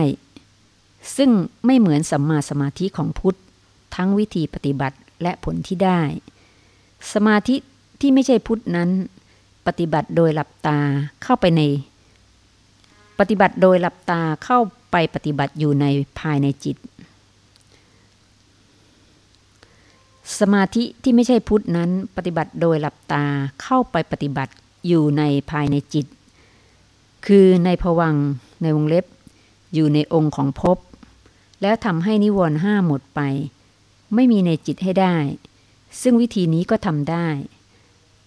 ซึ่งไม่เหมือนสัมมาสมาธิของพุทธ ทั้งวิธีปฏิบัติและผลที่ได้ สมาธิ ที่ไม่ใช่พุทธนั้น ปฏิบัติโดยหลับตาเข้าไปใน ปฏิบัติโดยหลับตาเข้าไปปฏิบัติอยู่ในภายในจิต สมาธิที่ไม่ใช่พุทธนั้น ปฏิบัติโดยหลับตาเข้าไปปฏิบัติอยู่ในภายในจิต คือในผวังในวงเล็บ อยู่ในองค์ของภพแล้วทำให้นิวรณ์ห้าหมดไป ไม่มีในจิตให้ได้ ซึ่งวิธีนี้ก็ทำได้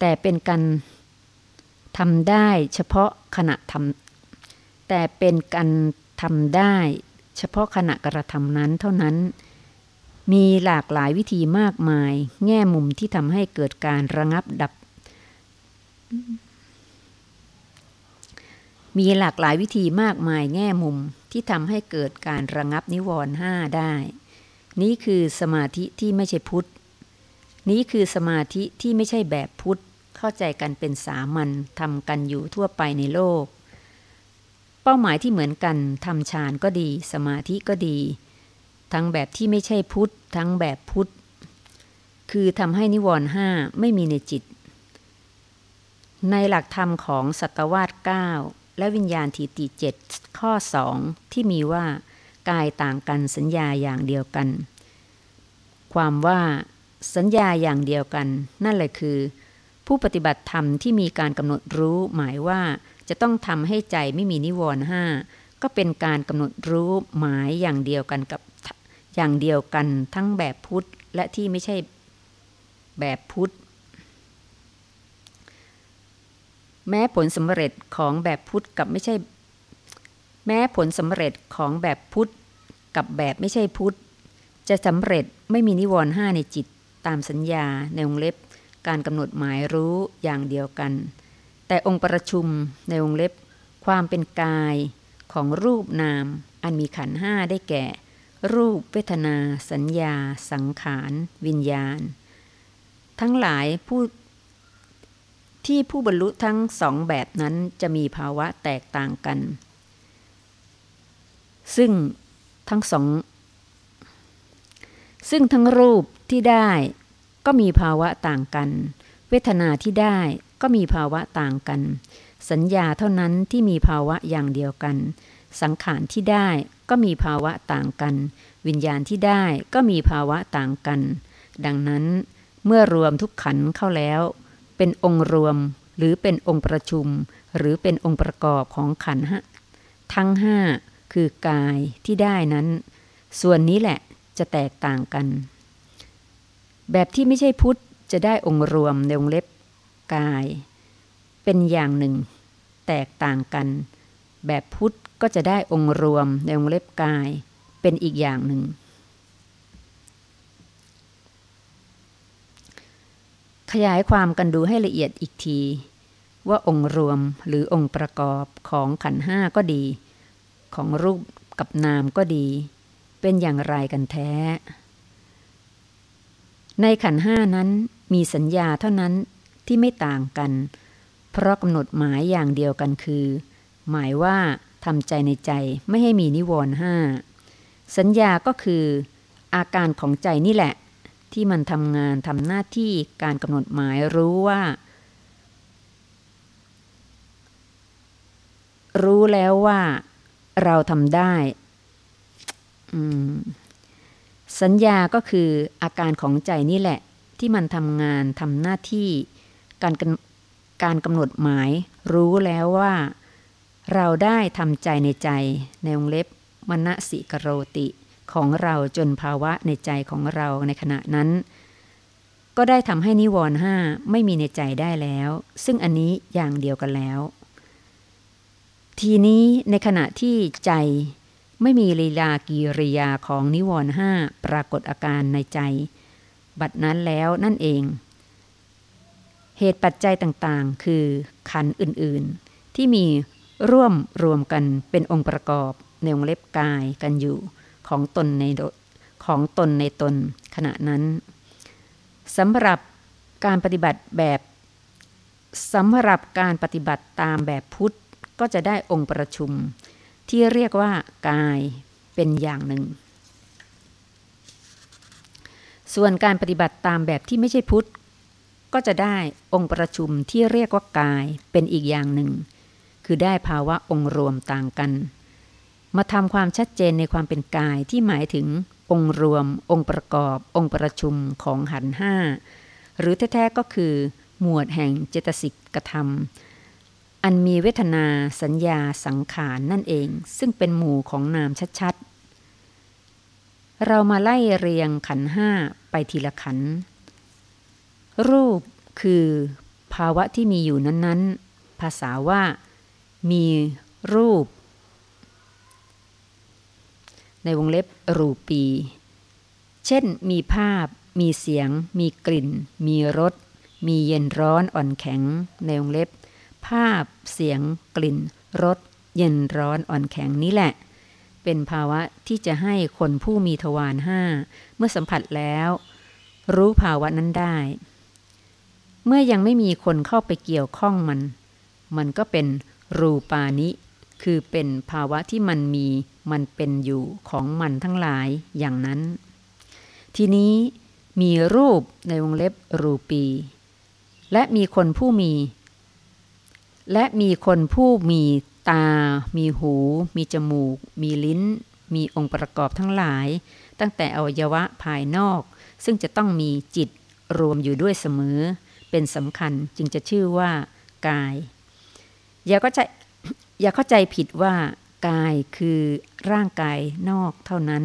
แต่เป็นการทำได้เฉพาะขณะทำแต่เป็นการทำได้ เฉพาะขณะกระทำนั้นเท่านั้น มีหลากหลายวิธีมากมาย แง่มุมที่ทำให้เกิดการระงับดับ มีหลากหลายวิธีมากมายแง่มุมที่ทำให้เกิดการระงับนิวรณ์ห้าได้ นี้คือสมาธิที่ไม่ใช่พุทธ นี้คือสมาธิที่ไม่ใช่แบบพุทธ เข้าใจกันเป็นสามัญทำกันอยู่ทั่วไปในโลก เป้าหมายที่เหมือนกันทำฌานก็ดี สมาธิก็ดี ทั้งแบบที่ไม่ใช่พุทธ ทั้งแบบพุทธ คือทำให้นิวรณ์ห้าไม่มีในจิต ในหลักธรรมของสัตวาสเก้าและวิญญาณทีติเจ็ดข้อสองที่มีว่ากายต่างกันสัญญาอย่างเดียวกัน ความว่าสัญญาอย่างเดียวกัน นั่นแหละคือ ผู้ปฏิบัติธรรมที่มีการกำหนดรู้หมายว่าจะต้องทำให้ใจไม่มีนิวรณ์ห้าก็เป็นการกำหนดรู้หมายอย่างเดียวกันกับอย่างเดียวกันทั้งแบบพุทธและที่ไม่ใช่แบบพุทธแม้ผลสำเร็จของแบบพุทธกับไม่ใช่ แม้ผลสำเร็จของแบบพุทธกับแบบไม่ใช่พุทธจะสำเร็จไม่มีนิวรณ์ห้าในจิตตามสัญญาในวงเล็บ การกำหนดหมายรู้อย่างเดียวกัน แต่องค์ประชุมในวงเล็บ ความเป็นกายของรูปนาม อันมีขันห้าได้แก่ รูปเวทนา สัญญา สังขาร วิญญาณ ทั้งหลายผู้ที่ผู้บรรลุทั้งสองแบบนั้นจะมีภาวะแตกต่างกัน ซึ่งทั้งสองซึ่งทั้งรูปที่ได้ ก็มีภาวะต่างกัน เวทนาที่ได้ก็มีภาวะต่างกัน สัญญาเท่านั้นที่มีภาวะอย่างเดียวกัน สังขารที่ได้ก็มีภาวะต่างกัน วิญญาณที่ได้ก็มีภาวะต่างกัน ดังนั้นเมื่อรวมทุกขันเข้าแล้ว เป็นองค์รวมหรือเป็นองค์ประชุม หรือเป็นองค์ประกอบของขันหะทั้งห้าคือกายที่ได้นั้น ส่วนนี้แหละจะแตกต่างกัน แบบที่ไม่ใช่พุทธจะได้องค์รวมในวงเล็บกาย เป็นอย่างหนึ่ง แตกต่างกัน แบบพุทธก็จะได้องค์รวมในวงเล็บกาย เป็นอีกอย่างหนึ่ง ขยายความกันดูให้ละเอียดอีกที ว่าองค์รวมหรือองค์ประกอบของขันห้าก็ดี ของรูปกับนามก็ดี เป็นอย่างไรกันแท้ ในขันห้านั้นมีสัญญาเท่านั้นที่ไม่ต่างกัน เพราะกำหนดหมายอย่างเดียวกันคือ หมายว่าทำใจในใจไม่ให้มีนิวรณ์ห้าสัญญาก็คือ อาการของใจนี่แหละ ที่มันทำงานทำหน้าที่การกำหนดหมายรู้ว่า รู้แล้วว่า เราทำได้ อืม สัญญาก็คืออาการของใจนี่แหละ ที่มันทำงานทำหน้าที่การการกำหนดหมาย รู้แล้วว่า เราได้ทำใจในใจในวงเล็บมณสิกโรติของเราจนภาวะในใจของเราในขณะนั้น ก็ได้ทำให้นิวรณ์ห้าไม่มีในใจได้แล้ว ซึ่งอันนี้อย่างเดียวกันแล้ว ทีนี้ในขณะที่ใจ ไม่มีลีลากิริยาของนิวรณ์ห้าปรากฏอาการในใจ บัดนั้นแล้วนั่นเอง เหตุปัจจัยต่างๆ คือขันอื่นๆ ที่มีร่วมรวมกันเป็นองค์ประกอบในวงเล็บกายกันอยู่ของตนในของตนในตนขณะนั้นสำหรับการปฏิบัติแบบสำหรับการปฏิบัติตามแบบพุทธก็จะได้องค์ประชุม ที่เรียกว่ากายเป็นอย่างหนึ่ง ส่วนการปฏิบัติตามแบบที่ไม่ใช่พุทธ ก็จะได้องค์ประชุมที่เรียกว่ากายเป็นอีกอย่างหนึ่ง คือได้ภาวะองค์รวมต่างกัน มาทำความชัดเจนในความเป็นกายที่หมายถึงองค์รวม องค์ประกอบ องค์ประชุมของหันห้าหรือแท้ๆก็คือ หมวดแห่งเจตสิกกระทำ อันมีเวทนาสัญญาสังขารนนั่นเอง ซึ่งเป็นหมู่ของนามชัดๆ เรามาไล่เรียงขันห้าไปทีละขัน รูปคือภาวะที่มีอยู่นั้นๆ ภาษาว่า มีรูป ในวงเล็บรูปี เช่น มีภาพ มีเสียง มีกลิ่น มีรส มีเย็นร้อนอ่อนแข็ง ในวงเล็บ ภาพ เสียง กลิ่น รส เย็นร้อนอ่อนแข็งนี้แหละ เป็นภาวะที่จะให้คนผู้มีทวารห้า เมื่อสัมผัสแล้ว รู้ภาวะนั้นได้ เมื่อยังไม่มีคนเข้าไปเกี่ยวข้องมัน มันก็เป็นรูปานิ คือเป็นภาวะที่มันมี มันเป็นอยู่ของมันทั้งหลายอย่างนั้น ทีนี้มีรูปในวงเล็บรูปี และมีคนผู้มี และมีคนผู้มีตา มีหู มีจมูก มีลิ้น มีองค์ประกอบทั้งหลาย ตั้งแต่อวัยวะภายนอก ซึ่งจะต้องมีจิตรวมอยู่ด้วยเสมอ เป็นสำคัญจึงจะชื่อว่ากายเดี๋ยวก็จะอย่าเข้าใจผิดว่ากายคือร่างกายนอกเท่านั้น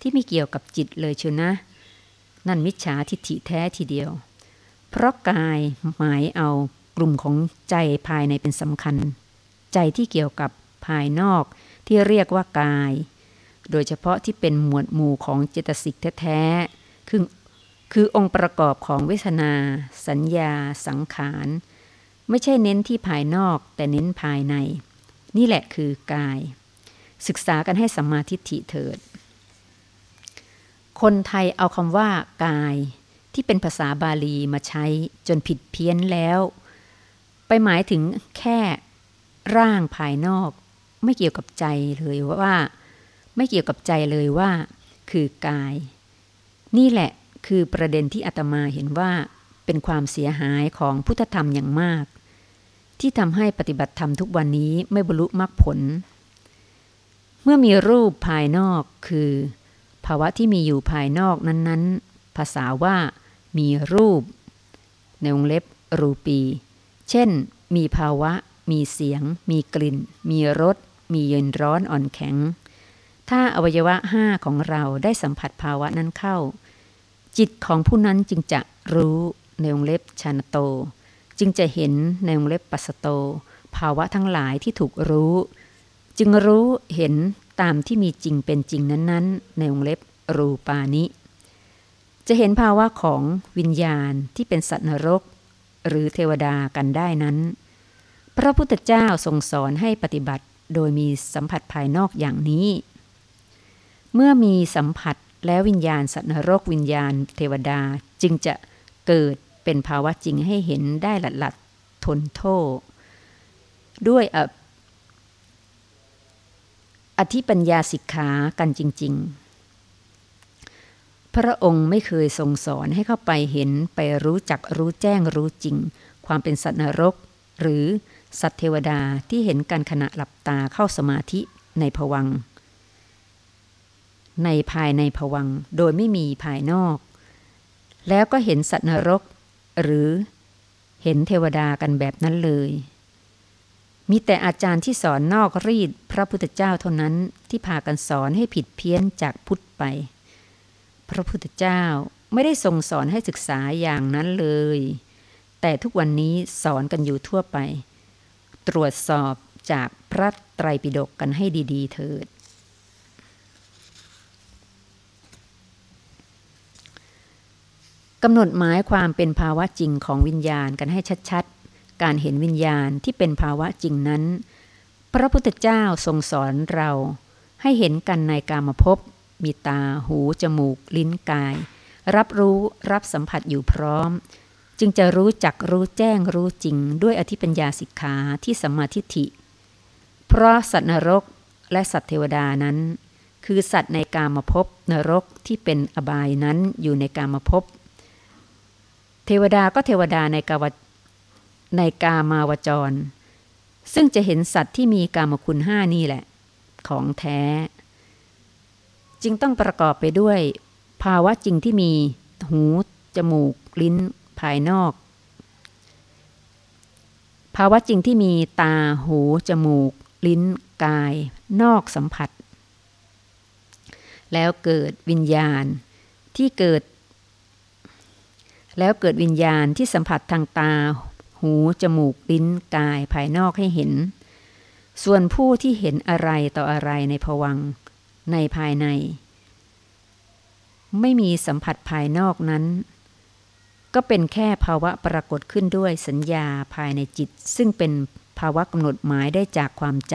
ที่ไม่เกี่ยวกับจิตเลยเชียวนะ นั่นมิจฉาทิฏฐิแท้ทีเดียว เพราะกายหมายเอา กลุ่มของใจภายในเป็นสำคัญ ใจที่เกี่ยวกับภายนอกที่เรียกว่ากาย โดยเฉพาะที่เป็นหมวดหมู่ของเจตสิกแท้ๆคือคือองค์ประกอบของเวทนา สัญญา สังขาร ไม่ใช่เน้นที่ภายนอกแต่เน้นภายใน นี่แหละคือกาย ศึกษากันให้สัมมาทิฏฐิเถิด คนไทยเอาคำว่ากายที่เป็นภาษาบาลีมาใช้จนผิดเพี้ยนแล้ว ไปหมายถึงแค่ร่างภายนอก ไม่เกี่ยวกับใจเลยว่า ไม่เกี่ยวกับใจเลยว่า คือกาย นี่แหละคือประเด็นที่อาตมาเห็นว่าเป็นความเสียหายของพุทธธรรมอย่างมาก ที่ทำให้ปฏิบัติธรรมทุกวันนี้ไม่บรรลุมรรคผล เมื่อมีรูปภายนอกคือ ภาวะที่มีอยู่ภายนอกนั้น ๆ ภาษาว่า มีรูป ในวงเล็บรูปี เช่น มีภาวะ มีเสียง มีกลิ่น มีรส มีเย็นร้อนอ่อนแข็ง ถ้าอวัยวะห้าของเราได้สัมผัสภาวะนั้นเข้า จิตของผู้นั้นจึงจะรู้ในวงเล็บชานโต จึงจะเห็นในวงเล็บปัสโต ภาวะทั้งหลายที่ถูกรู้ จึงรู้เห็นตามที่มีจริงเป็นจริงนั้น ๆ ในวงเล็บรูปานิ จะเห็นภาวะของวิญญาณที่เป็นสัตว์นรก หรือเทวดากันได้นั้น พระพุทธเจ้าทรงสอนให้ปฏิบัติโดยมีสัมผัสภายนอกอย่างนี้ เมื่อมีสัมผัสแล้ววิญญาณสัตว์นรกวิญญาณเทวดาจึงจะเกิดเป็นภาวะจริงให้เห็นได้หลัดหลัดทนโทษด้วยอธิปัญญาสิกขากันจริง ๆ พระองค์ไม่เคยทรงสอนให้เข้าไปเห็นไปรู้จักรู้แจ้งรู้จริง ความเป็นสัตว์นรก หรือสัตว์เทวดาที่เห็นการขณะหลับตาเข้าสมาธิในผวัง ในภายในผวังโดยไม่มีภายนอก แล้วก็เห็นสัตว์นรก หรือเห็นเทวดากันแบบนั้นเลย มีแต่อาจารย์ที่สอนนอกรีดพระพุทธเจ้าเท่านั้นที่พากันสอนให้ผิดเพี้ยนจากพุทธไป พระพุทธเจ้าไม่ได้ทรงสอนให้ศึกษาอย่างนั้นเลย แต่ทุกวันนี้สอนกันอยู่ทั่วไป ตรวจสอบจากพระไตรปิฎกกันให้ดี ๆ เถิด กำหนดหมายความเป็นภาวะจริงของวิญญาณกันให้ชัดๆ การเห็นวิญญาณที่เป็นภาวะจริงนั้น พระพุทธเจ้าทรงสอนเราให้เห็นกันในกามภพ มีตา หู จมูก ลิ้นกาย รับรู้รับสัมผัสอยู่พร้อม จึงจะรู้จักรู้แจ้งรู้จริง ด้วยอธิปัญญาสิกขาที่สัมมาทิฏฐิ เพราะสัตว์นรกและสัตว์เทวดานั้น คือสัตว์ในกามภพนรกที่เป็นอบายนั้นอยู่ในกามภพเทวดาก็เทวดาในกาวในกามาวจร ซึ่งจะเห็นสัตว์ที่มีกามคุณห้านี่แหละ ของแท้ จึงต้องประกอบไปด้วย ภาวะจริงที่มีหู จมูก ลิ้น ภายนอก ภาวะจริงที่มีตา หู จมูก ลิ้น กาย นอกสัมผัส แล้วเกิดวิญญาณที่เกิด แล้วเกิดวิญญาณที่สัมผัสทางตา หู จมูก ลิ้น กาย ภายนอกให้เห็น ส่วนผู้ที่เห็นอะไรต่ออะไรในภวัง ในภายใน ไม่มีสัมผัสภายนอกนั้น ก็เป็นแค่ภาวะปรากฏขึ้นด้วยสัญญาภายในจิต ซึ่งเป็นภาวะกำหนดหมายได้จากความจ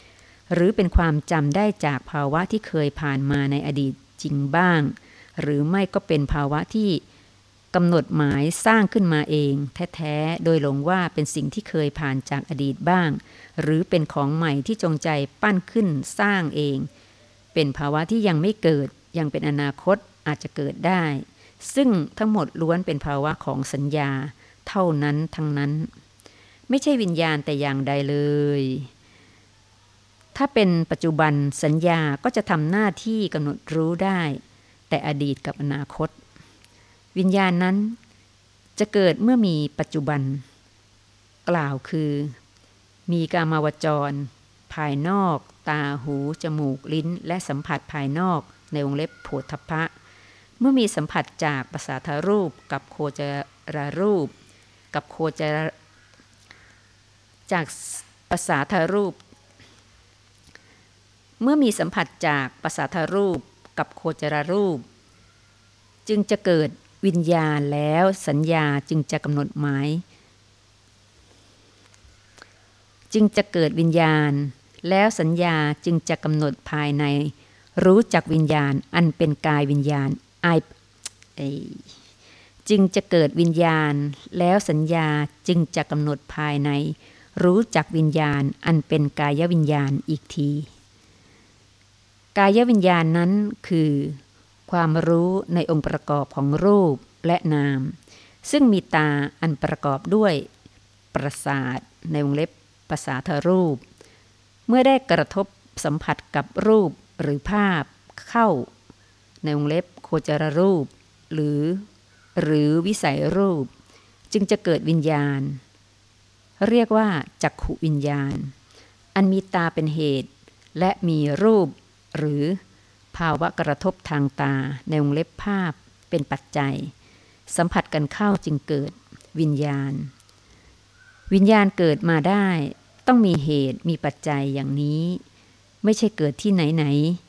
ำหรือเป็นความจำได้จากภาวะที่เคยผ่านมาในอดีตจริงบ้าง หรือไม่ก็เป็นภาวะที่กำหนดหมายสร้างขึ้นมาเอง แท้ๆ โดยหลงว่าเป็นสิ่งที่เคยผ่านจากอดีตบ้าง หรือเป็นของใหม่ที่จงใจปั้นขึ้นสร้างเอง เป็นภาวะที่ยังไม่เกิดยังเป็นอนาคตอาจจะเกิดได้ ซึ่งทั้งหมดล้วนเป็นภาวะของสัญญา เท่านั้นทั้งนั้น ไม่ใช่วิญญาณแต่อย่างใดเลย ถ้าเป็นปัจจุบันสัญญาก็จะทำหน้าที่กำหนดรู้ได้ แต่อดีตกับอนาคต วิญญาณนั้นจะเกิดเมื่อมีปัจจุบัน กล่าวคือ มีกามาวจร ภายนอก ตาหู จมูก ลิ้น และสัมผัสภายนอกในวงเล็บโผฏฐะเมื่อมีสัมผัสจากภาษาทรูปกับโคจรรูป กับโคจรจากภาษาทรูป เมื่อมีสัมผัสจากภาษาทรูปกับโคจรรูป จึงจะเกิดวิญญาณแล้วสัญญาจึงจะกำหนดหมาย จึงจะเกิดวิญญาณ แล้วสัญญาจึงจะกำหนดภายใน รู้จักวิญญาณ อันเป็นกายวิญญาณไอจึงจะเกิดวิญญาณ แล้วสัญญาจึงจะกำหนดภายใน รู้จักวิญญาณ อันเป็นกายวิญญาณอีกที กายวิญญาณนั้นคือ ความรู้ในองค์ประกอบของรูปและนาม ซึ่งมีตาอันประกอบด้วย ประสาทในวงเล็บภาษาทรูป เมื่อได้กระทบสัมผัสกับรูปหรือภาพเข้า ในวงเล็บโคจรรูป หรือ หรือวิสัยรูป จึงจะเกิดวิญญาณ เรียกว่าจักขุวิญญาณ อันมีตาเป็นเหตุ และมีรูป หรือภาวะกระทบทางตาในวงเล็บภาพเป็นปัจจัย สัมผัสกันเข้าจึงเกิดวิญญาณ วิญญาณเกิดมาได้ ต้องมีเหตุมีปัจจัยอย่างนี้ ไม่ใช่เกิดที่ไหน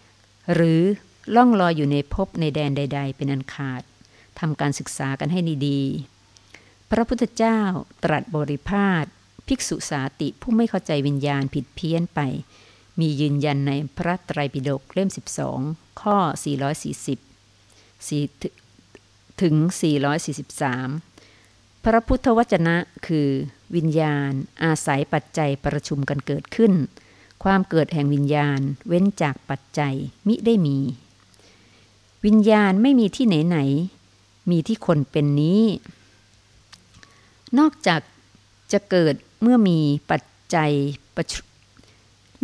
ๆหรือล่องลอยอยู่ในภพในแดนใด ๆ เป็นอันขาดทำการศึกษากันให้ดีๆพระพุทธเจ้าตรัสบริพาทภิกษุสาติผู้ไม่เข้าใจวิญญาณผิดเพี้ยนไป มียืนยันในพระไตรปิฎกเล่ม 12 ข้อ 440 ถึง 443 พระพุทธวจนะคือ วิญญาณ อาศัยปัจจัยประชุมกันเกิดขึ้น ความเกิดแห่งวิญญาณเว้นจากปัจจัยมิได้มี วิญญาณไม่มีที่ไหนไหน มีที่คนเป็นนี้ นอกจากจะเกิดเมื่อมีปัจจัยประ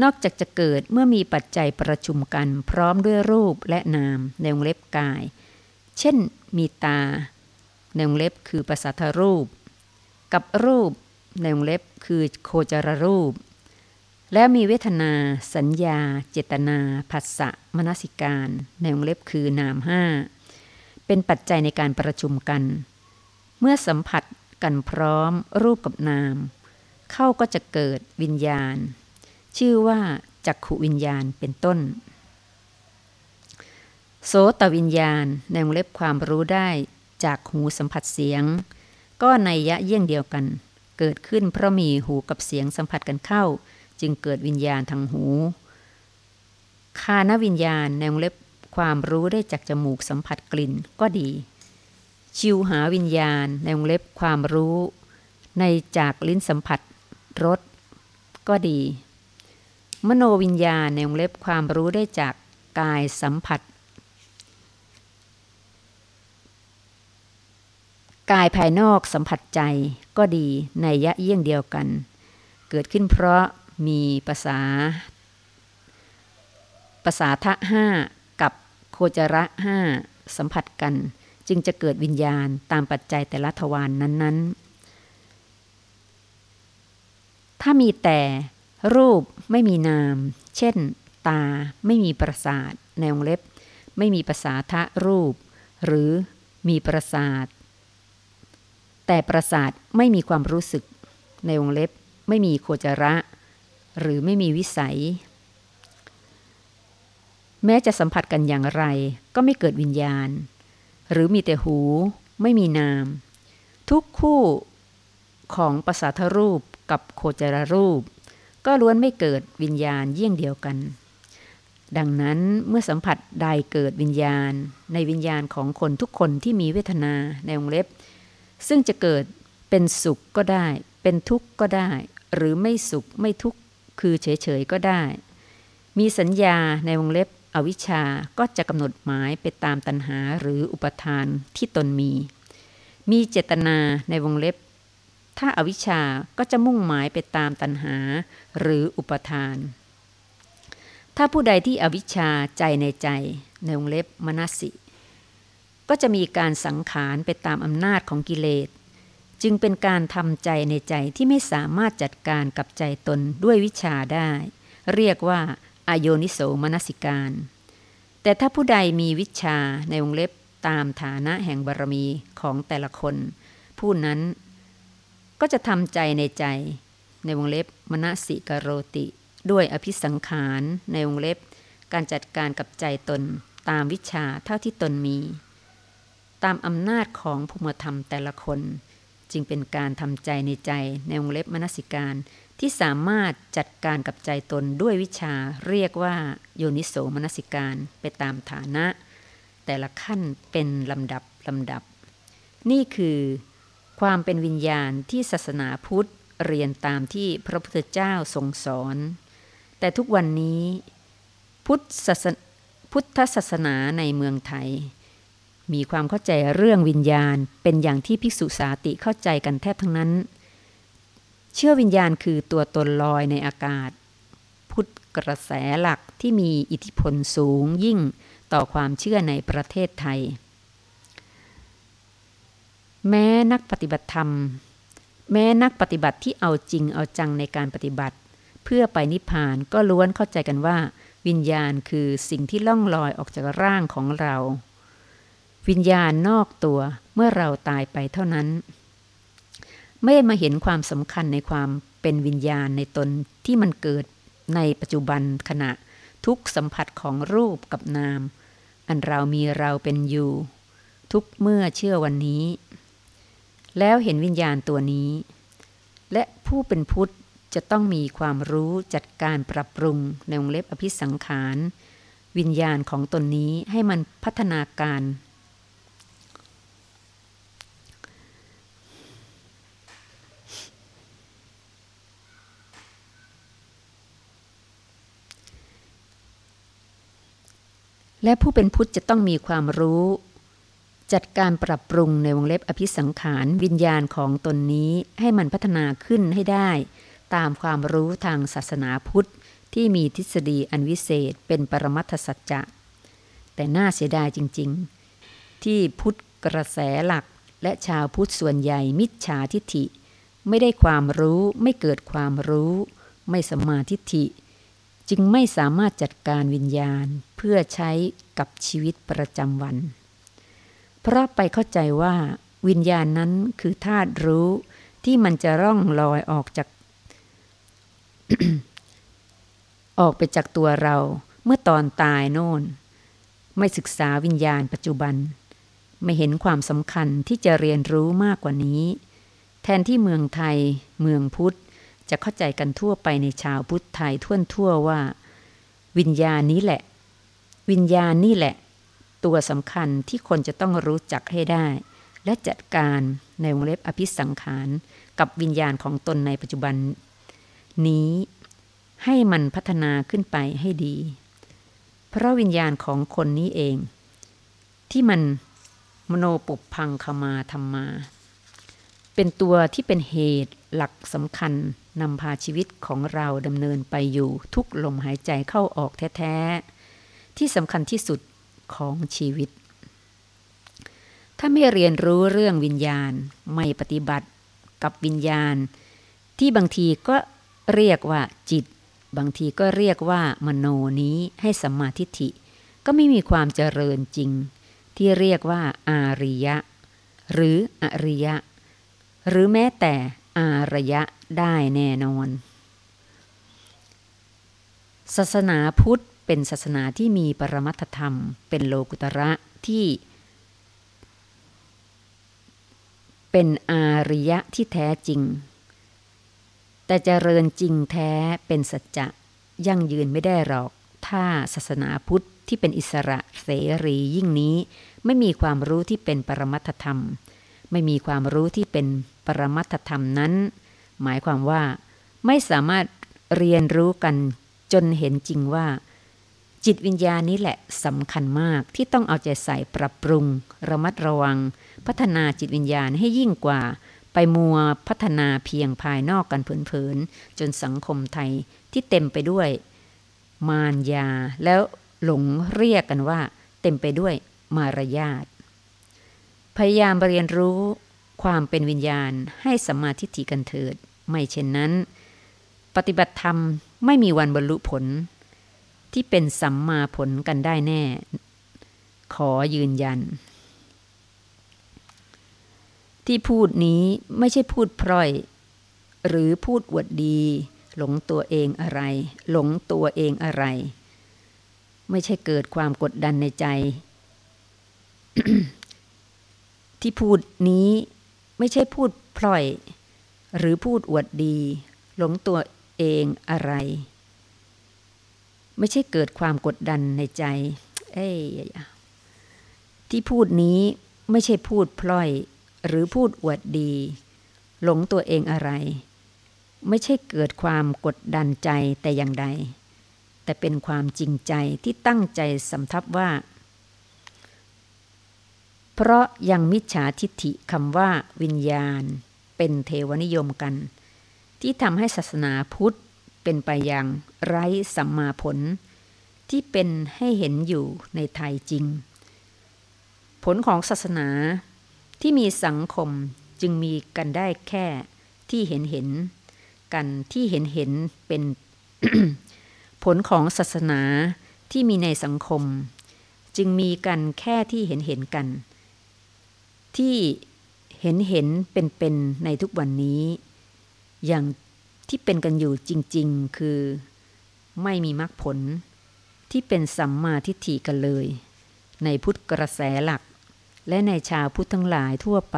นอกจากจะเกิดเมื่อมีปัจจัยประชุมกันพร้อมด้วยรูปและนามในวงเล็บกาย เช่นมีตาในวงเล็บคือภาษาทรูป กับรูป ในวงเล็บคือโคจรรูป และมีเวทนา สัญญา เจตนาผัสสะมนสิการ ในวงเล็บคือนามห้าเป็นปัจจัยในการประชุมกัน เมื่อสัมผัสกันพร้อมรูปกับนาม เข้าก็จะเกิดวิญญาณ ชื่อว่าจักขุวิญญาณเป็นต้น โสตวิญญาณในวงเล็บความรู้ได้จากหูสัมผัสเสียง ก็ในยะเยี่ยงเดียวกัน เกิดขึ้นเพราะมีหูกับเสียงสัมผัสกันเข้า จึงเกิดวิญญาณทางหู คานวิญญาณในวงเล็บความรู้ได้จากจมูกสัมผัสกลิ่นก็ดี ชิวหาวิญญาณในวงเล็บความรู้ ในจากลิ้นสัมผัสรสก็ดี มโนวิญญาณในวงเล็บความรู้ได้จากกายสัมผัส กายภายนอกสัมผัสใจ ก็ดีในยะเยี่ยงเดียวกัน เกิดขึ้นเพราะมีภาษาภาษาทะห้ากับโคจระห้าสัมผัสกัน จึงจะเกิดวิญญาณตามปัจจัยแต่ละทวารนนั้น ๆ ถ้ามีแต่รูปไม่มีนาม เช่น ตาไม่มีประสาทในวงเล็บ ไม่มีภาษาทะรูป หรือมีประสาท แต่ประสาทไม่มีความรู้สึก ในวงเล็บไม่มีโคจระ หรือไม่มีวิสัย แม้จะสัมผัสกันอย่างไร ก็ไม่เกิดวิญญาณ หรือมีแต่หูไม่มีนาม ทุกคู่ของภาษาทรูปกับโคจรรูป ก็ล้วนไม่เกิดวิญญาณเยี่ยงเดียวกัน ดังนั้นเมื่อสัมผัสใดเกิดวิญญาณ ในวิญญาณของคนทุกคนที่มีเวทนาในวงเล็บ ซึ่งจะเกิดเป็นสุขก็ได้ เป็นทุกข์ก็ได้ หรือไม่สุขไม่ทุกข์คือเฉยๆก็ได้ มีสัญญาในวงเล็บอวิชชาก็จะกำหนดหมายไปตามตัณหาหรืออุปทานที่ตนมี มีเจตนาในวงเล็บ ถ้าอาวิชชาก็จะมุ่งหมายไปตามตัณหาหรืออุปทาน ถ้าผู้ใดที่อวิชชาใจในใจในวงเล็บมนสิ ก็จะมีการสังขารไปตามอำนาจของกิเลส จึงเป็นการทำใจในใจที่ไม่สามารถจัดการกับใจตนด้วยวิชาได้ เรียกว่าอโยนิโสมนสิการ แต่ถ้าผู้ใดมีวิชาในวงเล็บตามฐานะแห่งบารมีของแต่ละคน ผู้นั้นก็จะทำใจในใจ ในวงเล็บมณสิกโรติ ด้วยอภิสังขาร ในวงเล็บ การจัดการกับใจตนตามวิชาเท่าที่ตนมี ตามอำนาจของภูมิธรรมแต่ละคน จึงเป็นการทำใจในใจในวงเล็บมนสิการที่สามารถจัดการกับใจตนด้วยวิชาเรียกว่าโยนิโสมนสิการไปตามฐานะ แต่ละขั้นเป็นลำดับลำดับ นี่คือความเป็นวิญญาณที่ศาสนาพุทธเรียนตามที่พระพุทธเจ้าทรงสอน แต่ทุกวันนี้ พุทธศาสพุทธศาสนาในเมืองไทย มีความเข้าใจเรื่องวิญญาณเป็นอย่างที่ภิกษุสาติเข้าใจกันแทบทั้งนั้น เชื่อวิญญาณคือตัวตนลอยในอากาศ พุทธกระแสหลักที่มีอิทธิพลสูงยิ่งต่อความเชื่อในประเทศไทย แม้นักปฏิบัติธรรม แม้นักปฏิบัติที่เอาจริงเอาจังในการปฏิบัติ เพื่อไปนิพพานก็ล้วนเข้าใจกันว่า วิญญาณคือสิ่งที่ล่องลอยออกจากร่างของเรา วิญญาณนอกตัวเมื่อเราตายไปเท่านั้น ไม่มาเห็นความสำคัญในความเป็นวิญญาณในตนที่มันเกิดในปัจจุบันขณะทุกสัมผัสของรูปกับนาม อันเรามีเราเป็นอยู่ ทุกเมื่อเชื่อวันนี้ แล้วเห็นวิญญาณตัวนี้ และผู้เป็นพุทธจะต้องมีความรู้จัดการปรับปรุงในวงเล็บอภิสังขาร วิญญาณของตนนี้ให้มันพัฒนาการ และผู้เป็นพุทธจะต้องมีความรู้ จัดการปรับปรุงในวงเล็บอภิสังขารวิญญาณของตนนี้ให้มันพัฒนาขึ้นให้ได้ ตามความรู้ทางศาสนาพุทธ ที่มีทฤษฎีอันวิเศษเป็นปรมัตถสัจจะ แต่น่าเสียดายจริง ๆ ที่พุทธกระแสหลักและชาวพุทธส่วนใหญ่มิจฉาทิฐิ ไม่ได้ความรู้ไม่เกิดความรู้ ไม่สมาทิฐิ จึงไม่สามารถจัดการวิญญาณเพื่อใช้กับชีวิตประจำวัน เพราะไปเข้าใจว่าวิญญาณนั้นคือธาตุรู้ที่มันจะร่องลอยออกจาก ออกไปจากตัวเราเมื่อตอนตายโน่น ไม่ศึกษาวิญญาณปัจจุบัน ไม่เห็นความสำคัญที่จะเรียนรู้มากกว่านี้ แทนที่เมืองไทย เมืองพุทธ จะเข้าใจกันทั่วไปในชาวพุทธไทยทั่วทั่วว่า วิญญาณนี้แหละ วิญญาณนี่แหละ ตัวสำคัญที่คนจะต้องรู้จักให้ได้ และจัดการในวงเล็บอภิสังขาร กับวิญญาณของตนในปัจจุบัน นี้ให้มันพัฒนาขึ้นไปให้ดี เพราะวิญญาณของคนนี้เอง ที่มันมโนปุพังขมาธรรมา เป็นตัวที่เป็นเหตุหลักสำคัญ นำพาชีวิตของเราดำเนินไปอยู่ทุกลมหายใจเข้าออกแท้ ๆ ที่สำคัญที่สุดของชีวิต ถ้าไม่เรียนรู้เรื่องวิญญาณไม่ปฏิบัติกับวิญญาณ ที่บางทีก็เรียกว่าจิต บางทีก็เรียกว่ามโนนี้ให้สัมมาทิฏฐิ ก็ไม่มีความเจริญจริง ที่เรียกว่าอาริยะ หรืออริยะ หรือแม้แต่ อารยะได้แน่นอน ศาสนาพุทธเป็นศาสนาที่มีปรมัตธรรม เป็นโลกุตระที่ เป็นอาริยะที่แท้จริง แต่เจริญจริงแท้เป็นสัจจะยั่งยืนไม่ได้หรอก ถ้าศาสนาพุทธที่เป็นอิสระเสรียิ่งนี้ ไม่มีความรู้ที่เป็นปรมัตธรรม ไม่มีความรู้ที่เป็น ปรมัตธรรมนั้น หมายความว่า ไม่สามารถเรียนรู้กันจนเห็นจริงว่า จิตวิญญาณนี้แหละสำคัญมากที่ต้องเอาใจใส่ปรับปรุง ระมัดระวัง พัฒนาจิตวิญญาณให้ยิ่งกว่า ไปมัวพัฒนาเพียงภายนอกกันเผินๆจนสังคมไทยที่เต็มไปด้วย มารยาแล้วหลงเรียกกันว่า เต็มไปด้วยมารยาทพยายามเรียนรู้ ความเป็นวิญญาณให้สัมมาทิฏฐิกันเถิด ไม่เช่นนั้น ปฏิบัติธรรมไม่มีวันบรรลุผล ที่เป็นสัมมาผลกันได้แน่ ขอยืนยัน ที่พูดนี้ไม่ใช่พูดพร่อย หรือพูดอวดดี หลงตัวเองอะไร หลงตัวเองอะไร ไม่ใช่เกิดความกดดันในใจที่พูดนี้ ไม่ใช่พูดพล่อย หรือพูดอวดดี หลงตัวเองอะไร ไม่ใช่เกิดความกดดันในใจ เอ้ยที่พูดนี้ไม่ใช่พูดพล่อย หรือพูดอวดดี หลงตัวเองอะไร ไม่ใช่เกิดความกดดันใจแต่อย่างใด แต่เป็นความจริงใจที่ตั้งใจสำทับว่า เพราะยังมิจฉาทิฏฐิคำว่าวิญญาณ เป็นเทวนิยมกัน ที่ทำให้ศาสนาพุทธเป็นไปอย่างไร้สัมมาผล ที่เป็นให้เห็นอยู่ในไทยจริง ผลของศาสนาที่มีสังคมจึงมีกันได้แค่ที่เห็นเห็นกันที่เห็นเห็นเป็นผลของศาสนาที่มีในสังคม จึงมีกันแค่ที่เห็นเห็นกัน ที่เห็นเห็นเป็นเป็นในทุกวันนี้ อย่างที่เป็นกันอยู่จริง ๆ คือไม่มีมรรคผล ที่เป็นสัมมาทิฏฐิกันเลย ในพุทธกระแสหลัก และในชาวพุทธทั้งหลายทั่วไป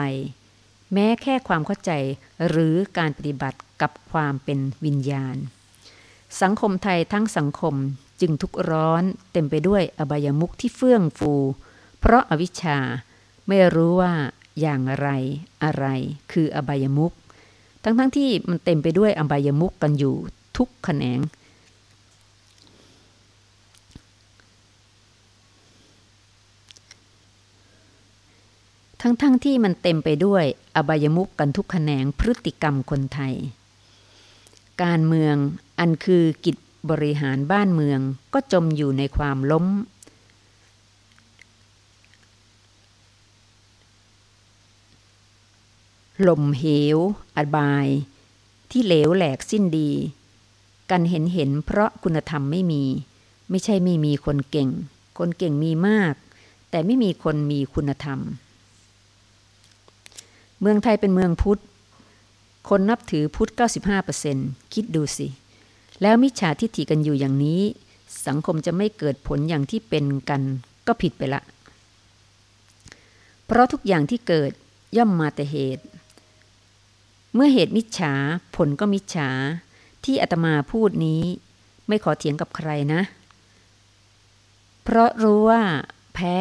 แม้แค่ความเข้าใจหรือการปฏิบัติกับความเป็นวิญญาณ สังคมไทยทั้งสังคมจึงทุกร้อนเต็มไปด้วยอบายมุขที่เฟื่องฟู เพราะอาวิชชา ไม่รู้ว่าอย่างไรอะไรคืออบายมุขทั้งๆทที่มันเต็มไปด้วยอบายมุขกันอยู่ทุกแขนง ทั้งๆทที่มันเต็มไปด้วยอบายมุขกันทุกแขนงพฤติกรรมคนไทย การเมืองอันคือกิจบริหารบ้านเมืองก็จมอยู่ในความล้ม หล่มเหว อบาย ที่เหลวแหลกสิ้นดี กันเห็นเห็นเพราะคุณธรรมไม่มี ไม่ใช่ไม่มีคนเก่ง คนเก่งมีมาก แต่ไม่มีคนมีคุณธรรม เมืองไทยเป็นเมืองพุทธ คนนับถือพุทธ 95%คิดดูสิ แล้วมิจฉาทิฏฐิกันอยู่อย่างนี้ สังคมจะไม่เกิดผลอย่างที่เป็นกันก็ผิดไปละ เพราะทุกอย่างที่เกิดย่อมมาแต่เหตุ เมื่อเหตุมิจฉาผลก็มิจฉา ที่อาตมาพูดนี้ ไม่ขอเถียงกับใครนะ เพราะรู้ว่า แพ้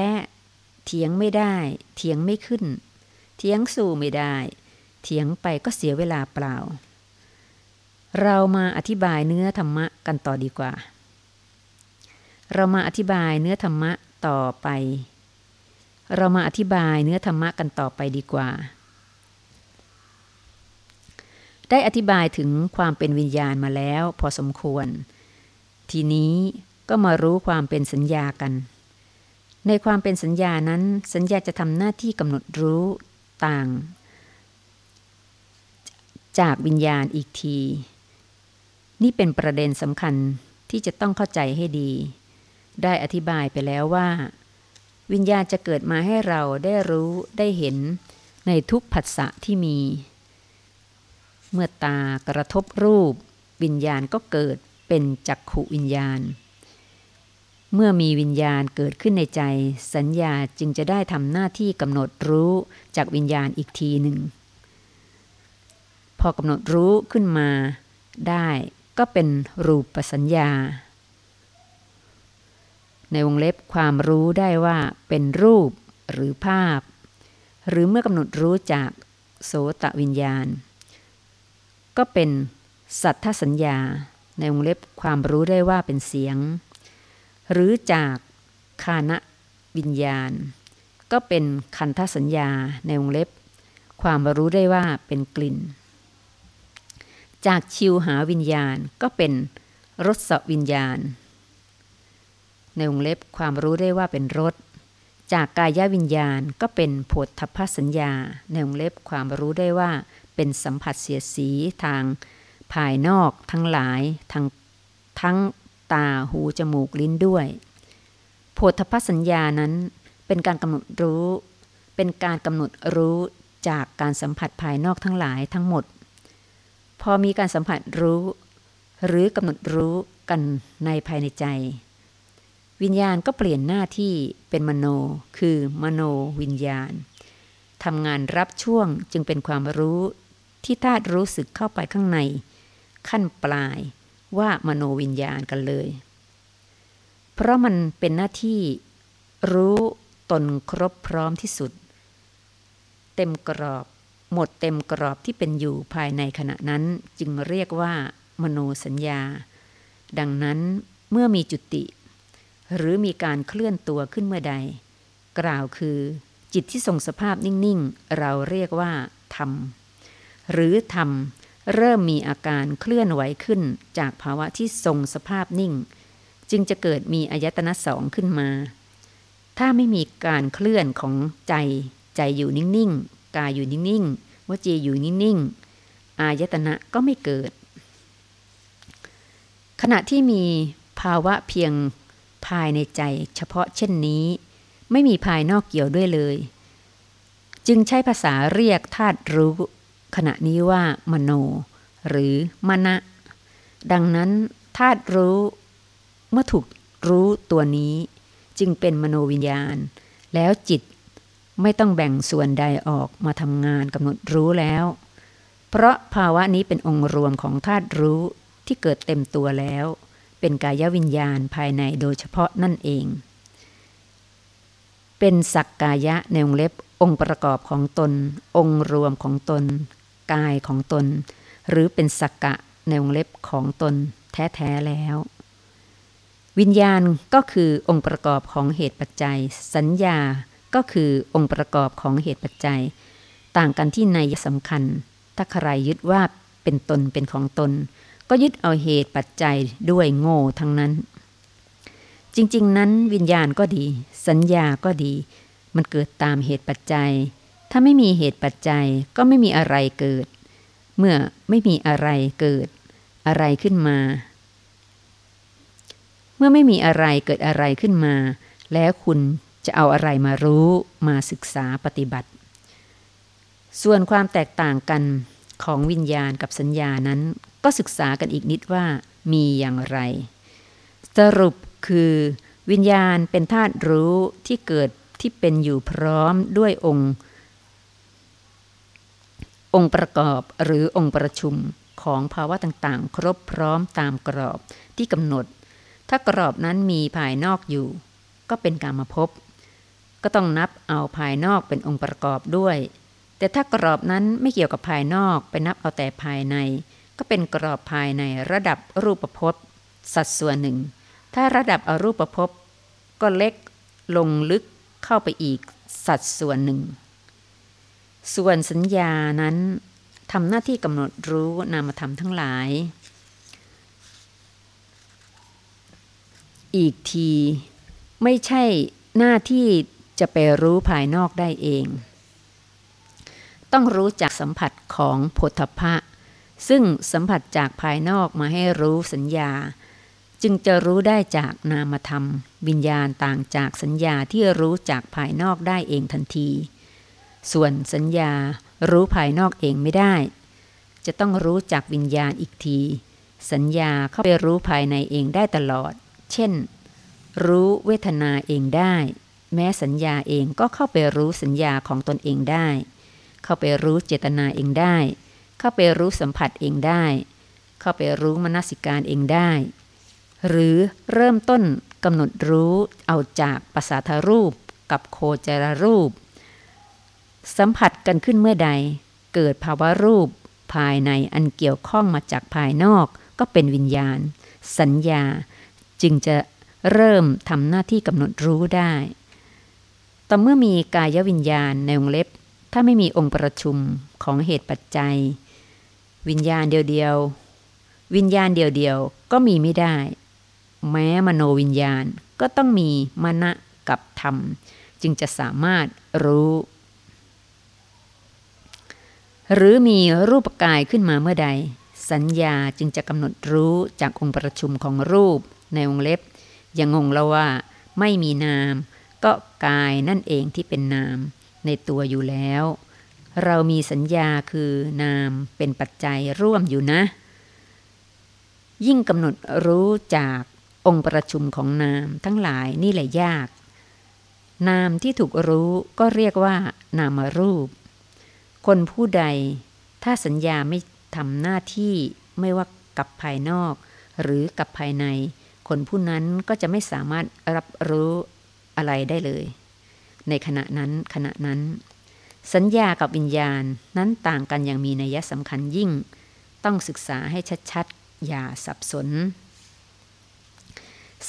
เถียงไม่ได้ เถียงไม่ขึ้น เถียงสู้ไม่ได้ เถียงไปก็เสียเวลาเปล่า เรามาอธิบายเนื้อธรรมะกันต่อดีกว่า เรามาอธิบายเนื้อธรรมะต่อไป เรามาอธิบายเนื้อธรรมะกันต่อไปดีกว่า ได้อธิบายถึงความเป็นวิญญาณมาแล้วพอสมควร ทีนี้ก็มารู้ความเป็นสัญญากัน ในความเป็นสัญญานั้น สัญญาจะทำหน้าที่กำหนดรู้ต่าง จากวิญญาณอีกที นี่เป็นประเด็นสำคัญที่จะต้องเข้าใจให้ดี ได้อธิบายไปแล้วว่า วิญญาณจะเกิดมาให้เราได้รู้ได้เห็นในทุกผัสสะที่มี เมื่อตากระทบรูป วิญญาณก็เกิดเป็นจักขุวิญญาณ เมื่อมีวิญญาณเกิดขึ้นในใจ สัญญาจึงจะได้ทำหน้าที่กำหนดรู้จากวิญญาณอีกทีหนึ่ง พอกำหนดรู้ขึ้นมาได้ก็เป็นรูปสัญญา ในวงเล็บความรู้ได้ว่าเป็นรูปหรือภาพ หรือเมื่อกำหนดรู้จากโสตวิญญาณ ก็เป็นสัทธสัญญา ในวงเล็บความรู้ได้ว่าเป็นเสียง หรือจากคานะวิญญาณ ก็เป็นคันธสัญญาในวงเล็บ ความรู้ได้ว่าเป็นกลิ่น จากชิวหาวิญญาณก็เป็นรสวิญญาณ ในวงเล็บความรู้ได้ว่าเป็นรสจากกายวิญญาณก็เป็นโผฏฐพสัญญา ในวงเล็บความรู้ได้ว่า เป็นสัมผัสเสียสีทางภภายนอกทั้งหลายทั้งทั้งตาหูจมูกลิ้นด้วย โพธพสัญญานั้นเป็นการกำหนดรู้ เป็นการกำหนดรู้จากการสัมผัสภายนอกทั้งหลายทั้งหมด พอมีการสัมผัสรู้ หรือกำหนดรู้กันในภายในใจ วิญญาณก็เปลี่ยนหน้าที่เป็นมโน คือมโนวิญญาณทำงานรับช่วงจึงเป็นความรู้ ที่ธาตุรู้สึกเข้าไปข้างใน ขั้นปลายว่ามโนวิญญาณกันเลย เพราะมันเป็นหน้าที่รู้ตนครบพร้อมที่สุด เต็มกรอบหมดเต็มกรอบที่เป็นอยู่ภายในขณะนั้นจึงเรียกว่า มโนสัญญา ดังนั้นเมื่อมีจุติ หรือมีการเคลื่อนตัวขึ้นเมื่อใด กล่าวคือจิตที่ทรงสภาพนิ่ง ๆ เราเรียกว่าธรรม หรือธรรมเริ่มมีอาการเคลื่อนไหวขึ้นจากภาวะที่ทรงสภาพนิ่ง จึงจะเกิดมีอายตนะสองขึ้นมา ถ้าไม่มีการเคลื่อนของใจใจอยู่นิ่งๆ กายอยู่นิ่งๆวจีอยู่นิ่งๆ อายตนะก็ไม่เกิด ขณะที่มีภาวะเพียงภายในใจเฉพาะเช่นนี้ ไม่มีภายนอกเกี่ยวด้วยเลย จึงใช้ภาษาเรียกธาตุรู้ ขณะนี้ว่ามโน หรือมณะ ดังนั้นธาตุรู้เมื่อถูกรู้ตัวนี้จึงเป็นมโนวิญญาณ แล้วจิตไม่ต้องแบ่งส่วนใดออกมาทำงานกำหนดรู้แล้ว เพราะภาวะนี้เป็นองค์รวมของธาตุรู้ที่เกิดเต็มตัวแล้ว เป็นกายวิญญาณภายในโดยเฉพาะนั่นเอง เป็นสักกายะในวงเล็บองค์ประกอบของตน องค์รวมของตน กายของตน หรือเป็นสักกะในวงเล็บของตนแท้ๆแล้ว วิญญาณก็คือองค์ประกอบของเหตุปัจจัย สัญญาก็คือองค์ประกอบของเหตุปัจจัย ต่างกันที่ในสำคัญ ถ้าใครยึดว่าเป็นตนเป็นของตน ก็ยึดเอาเหตุปัจจัยด้วยโง่ทั้งนั้น จริง ๆ นั้นวิญญาณก็ดี สัญญาก็ดี มันเกิดตามเหตุปัจจัย ถ้าไม่มีเหตุปัจจัยก็ไม่มีอะไรเกิด เมื่อไม่มีอะไรเกิด อะไรขึ้นมา เมื่อไม่มีอะไรเกิดอะไรขึ้นมา แล้วคุณจะเอาอะไรมารู้มาศึกษาปฏิบัติ ส่วนความแตกต่างกันของวิญญาณกับสัญญานั้น ก็ศึกษากันอีกนิดว่ามีอย่างไร สรุปคือ วิญญาณเป็นธาตุรู้ที่เกิดที่เป็นอยู่พร้อมด้วยองค์ องค์ประกอบหรือองค์ประชุมของภาวะต่างๆ ครบพร้อมตามกรอบที่กำหนด ถ้ากรอบนั้นมีภายนอกอยู่ ก็เป็นการมาพบ ก็ต้องนับเอาภายนอกเป็นองค์ประกอบด้วย แต่ถ้ากรอบนั้นไม่เกี่ยวกับภายนอกไปนับเอาแต่ภายใน ก็เป็นกรอบภายในระดับรูปภพสัดส่วนหนึ่ง ถ้าระดับอรูปภพก็เล็กลงลึกเข้าไปอีกสัดส่วนหนึ่ง ส่วนสัญญานั้นทำหน้าที่กำหนดรู้นามธรรมทั้งหลาย อีกทีไม่ใช่หน้าที่จะไปรู้ภายนอกได้เอง ต้องรู้จากสัมผัสของโพธพะ ซึ่งสัมผัสจากภายนอกมาให้รู้สัญญา จึงจะรู้ได้จากนามธรรม วิญญาณต่างจากสัญญาที่รู้จากภายนอกได้เองทันที ส่วนสัญญารู้ภายนอกเองไม่ได้ จะต้องรู้จากวิญญาณอีกที สัญญาเข้าไปรู้ภายในเองได้ตลอด เช่น รู้เวทนาเองได้ แม้สัญญาเองก็เข้าไปรู้สัญญาของตนเองได้ เข้าไปรู้เจตนาเองได้ เข้าไปรู้สัมผัสเองได้ เข้าไปรู้มนสิการเองได้ หรือเริ่มต้นกำหนดรู้เอาจากภาษาทรูปกับโคจรรูป สัมผัสกันขึ้นเมื่อใด เกิดภาวะรูป ภายในอันเกี่ยวข้องมาจากภายนอกก็เป็นวิญญาณ สัญญาจึงจะเริ่มทำหน้าที่กำหนดรู้ได้ ต่อเมื่อมีกายวิญญาณในวงเล็บ ถ้าไม่มีองค์ประชุมของเหตุปัจจัย วิญญาณเดียวๆ วิญญาณเดียวๆ ก็มีไม่ได้ แม้มโนวิญญาณก็ต้องมีมณะกับธรรม จึงจะสามารถรู้ หรือมีรูปกายขึ้นมาเมื่อใด สัญญาจึงจะกำหนดรู้จากองค์ประชุมของรูปในวงเล็บ อย่างงงแล้วว่า ไม่มีนาม ก็กายนั่นเองที่เป็นนาม ในตัวอยู่แล้ว เรามีสัญญาคือนามเป็นปัจจัยร่วมอยู่นะ ยิ่งกำหนดรู้จากองค์ประชุมของนามทั้งหลายนี่แหละยาก นามที่ถูกรู้ก็เรียกว่านามรูป คนผู้ใด ถ้าสัญญาไม่ทำหน้าที่ไม่ว่ากับภายนอก หรือกับภายใน คนผู้นั้นก็จะไม่สามารถรับรู้อะไรได้เลย ในขณะนั้นขณะนั้น สัญญากับวิญญาณนั้นต่างกันอย่างมีนัยสำคัญยิ่ง ต้องศึกษาให้ชัดๆ อย่าสับสน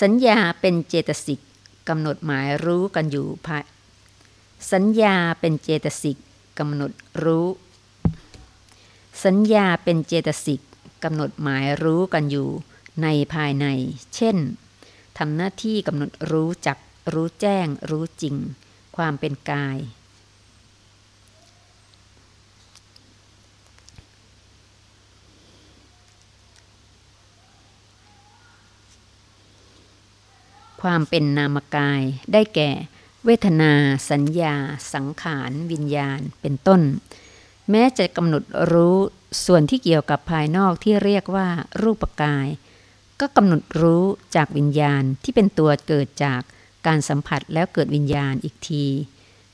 สัญญาเป็นเจตสิกกำหนดหมายรู้กันอยู่ภายสัญญาเป็นเจตสิก กำหนดรู้ สัญญาเป็นเจตสิกกำหนดหมายรู้กันอยู่ในภายใน เช่นทำหน้าที่กำหนดรู้จักรู้แจ้ง รู้จริง ความเป็นกาย ความเป็นนามกายได้แก่ เวทนา สัญญา สังขาร วิญญาณ เป็นต้น แม้จะกำหนดรู้ส่วนที่เกี่ยวกับภายนอกที่เรียกว่ารูปกาย ก็กำหนดรู้จากวิญญาณที่เป็นตัวเกิดจากการสัมผัสแล้วเกิดวิญญาณอีกที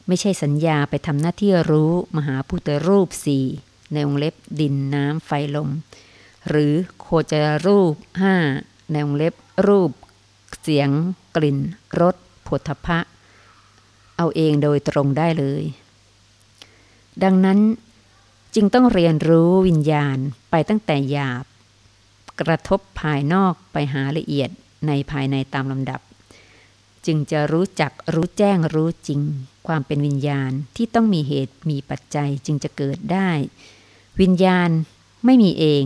ไม่ใช่สัญญาไปทำหน้าที่รู้มหาพุทธรูปสี่ในวงเล็บดินน้ำไฟลม หรือโคจรรูปห้าในวงเล็บรูป เสียง กลิ่นรสผลทพะ เอาเองโดยตรงได้เลย ดังนั้นจึงต้องเรียนรู้วิญญาณไปตั้งแต่หยาบ กระทบภายนอกไปหาละเอียดในภายในตามลำดับ จึงจะรู้จักรู้แจ้งรู้จริง ความเป็นวิญญาณที่ต้องมีเหตุมีปัจจัยจึงจะเกิดได้ วิญญาณไม่มีเอง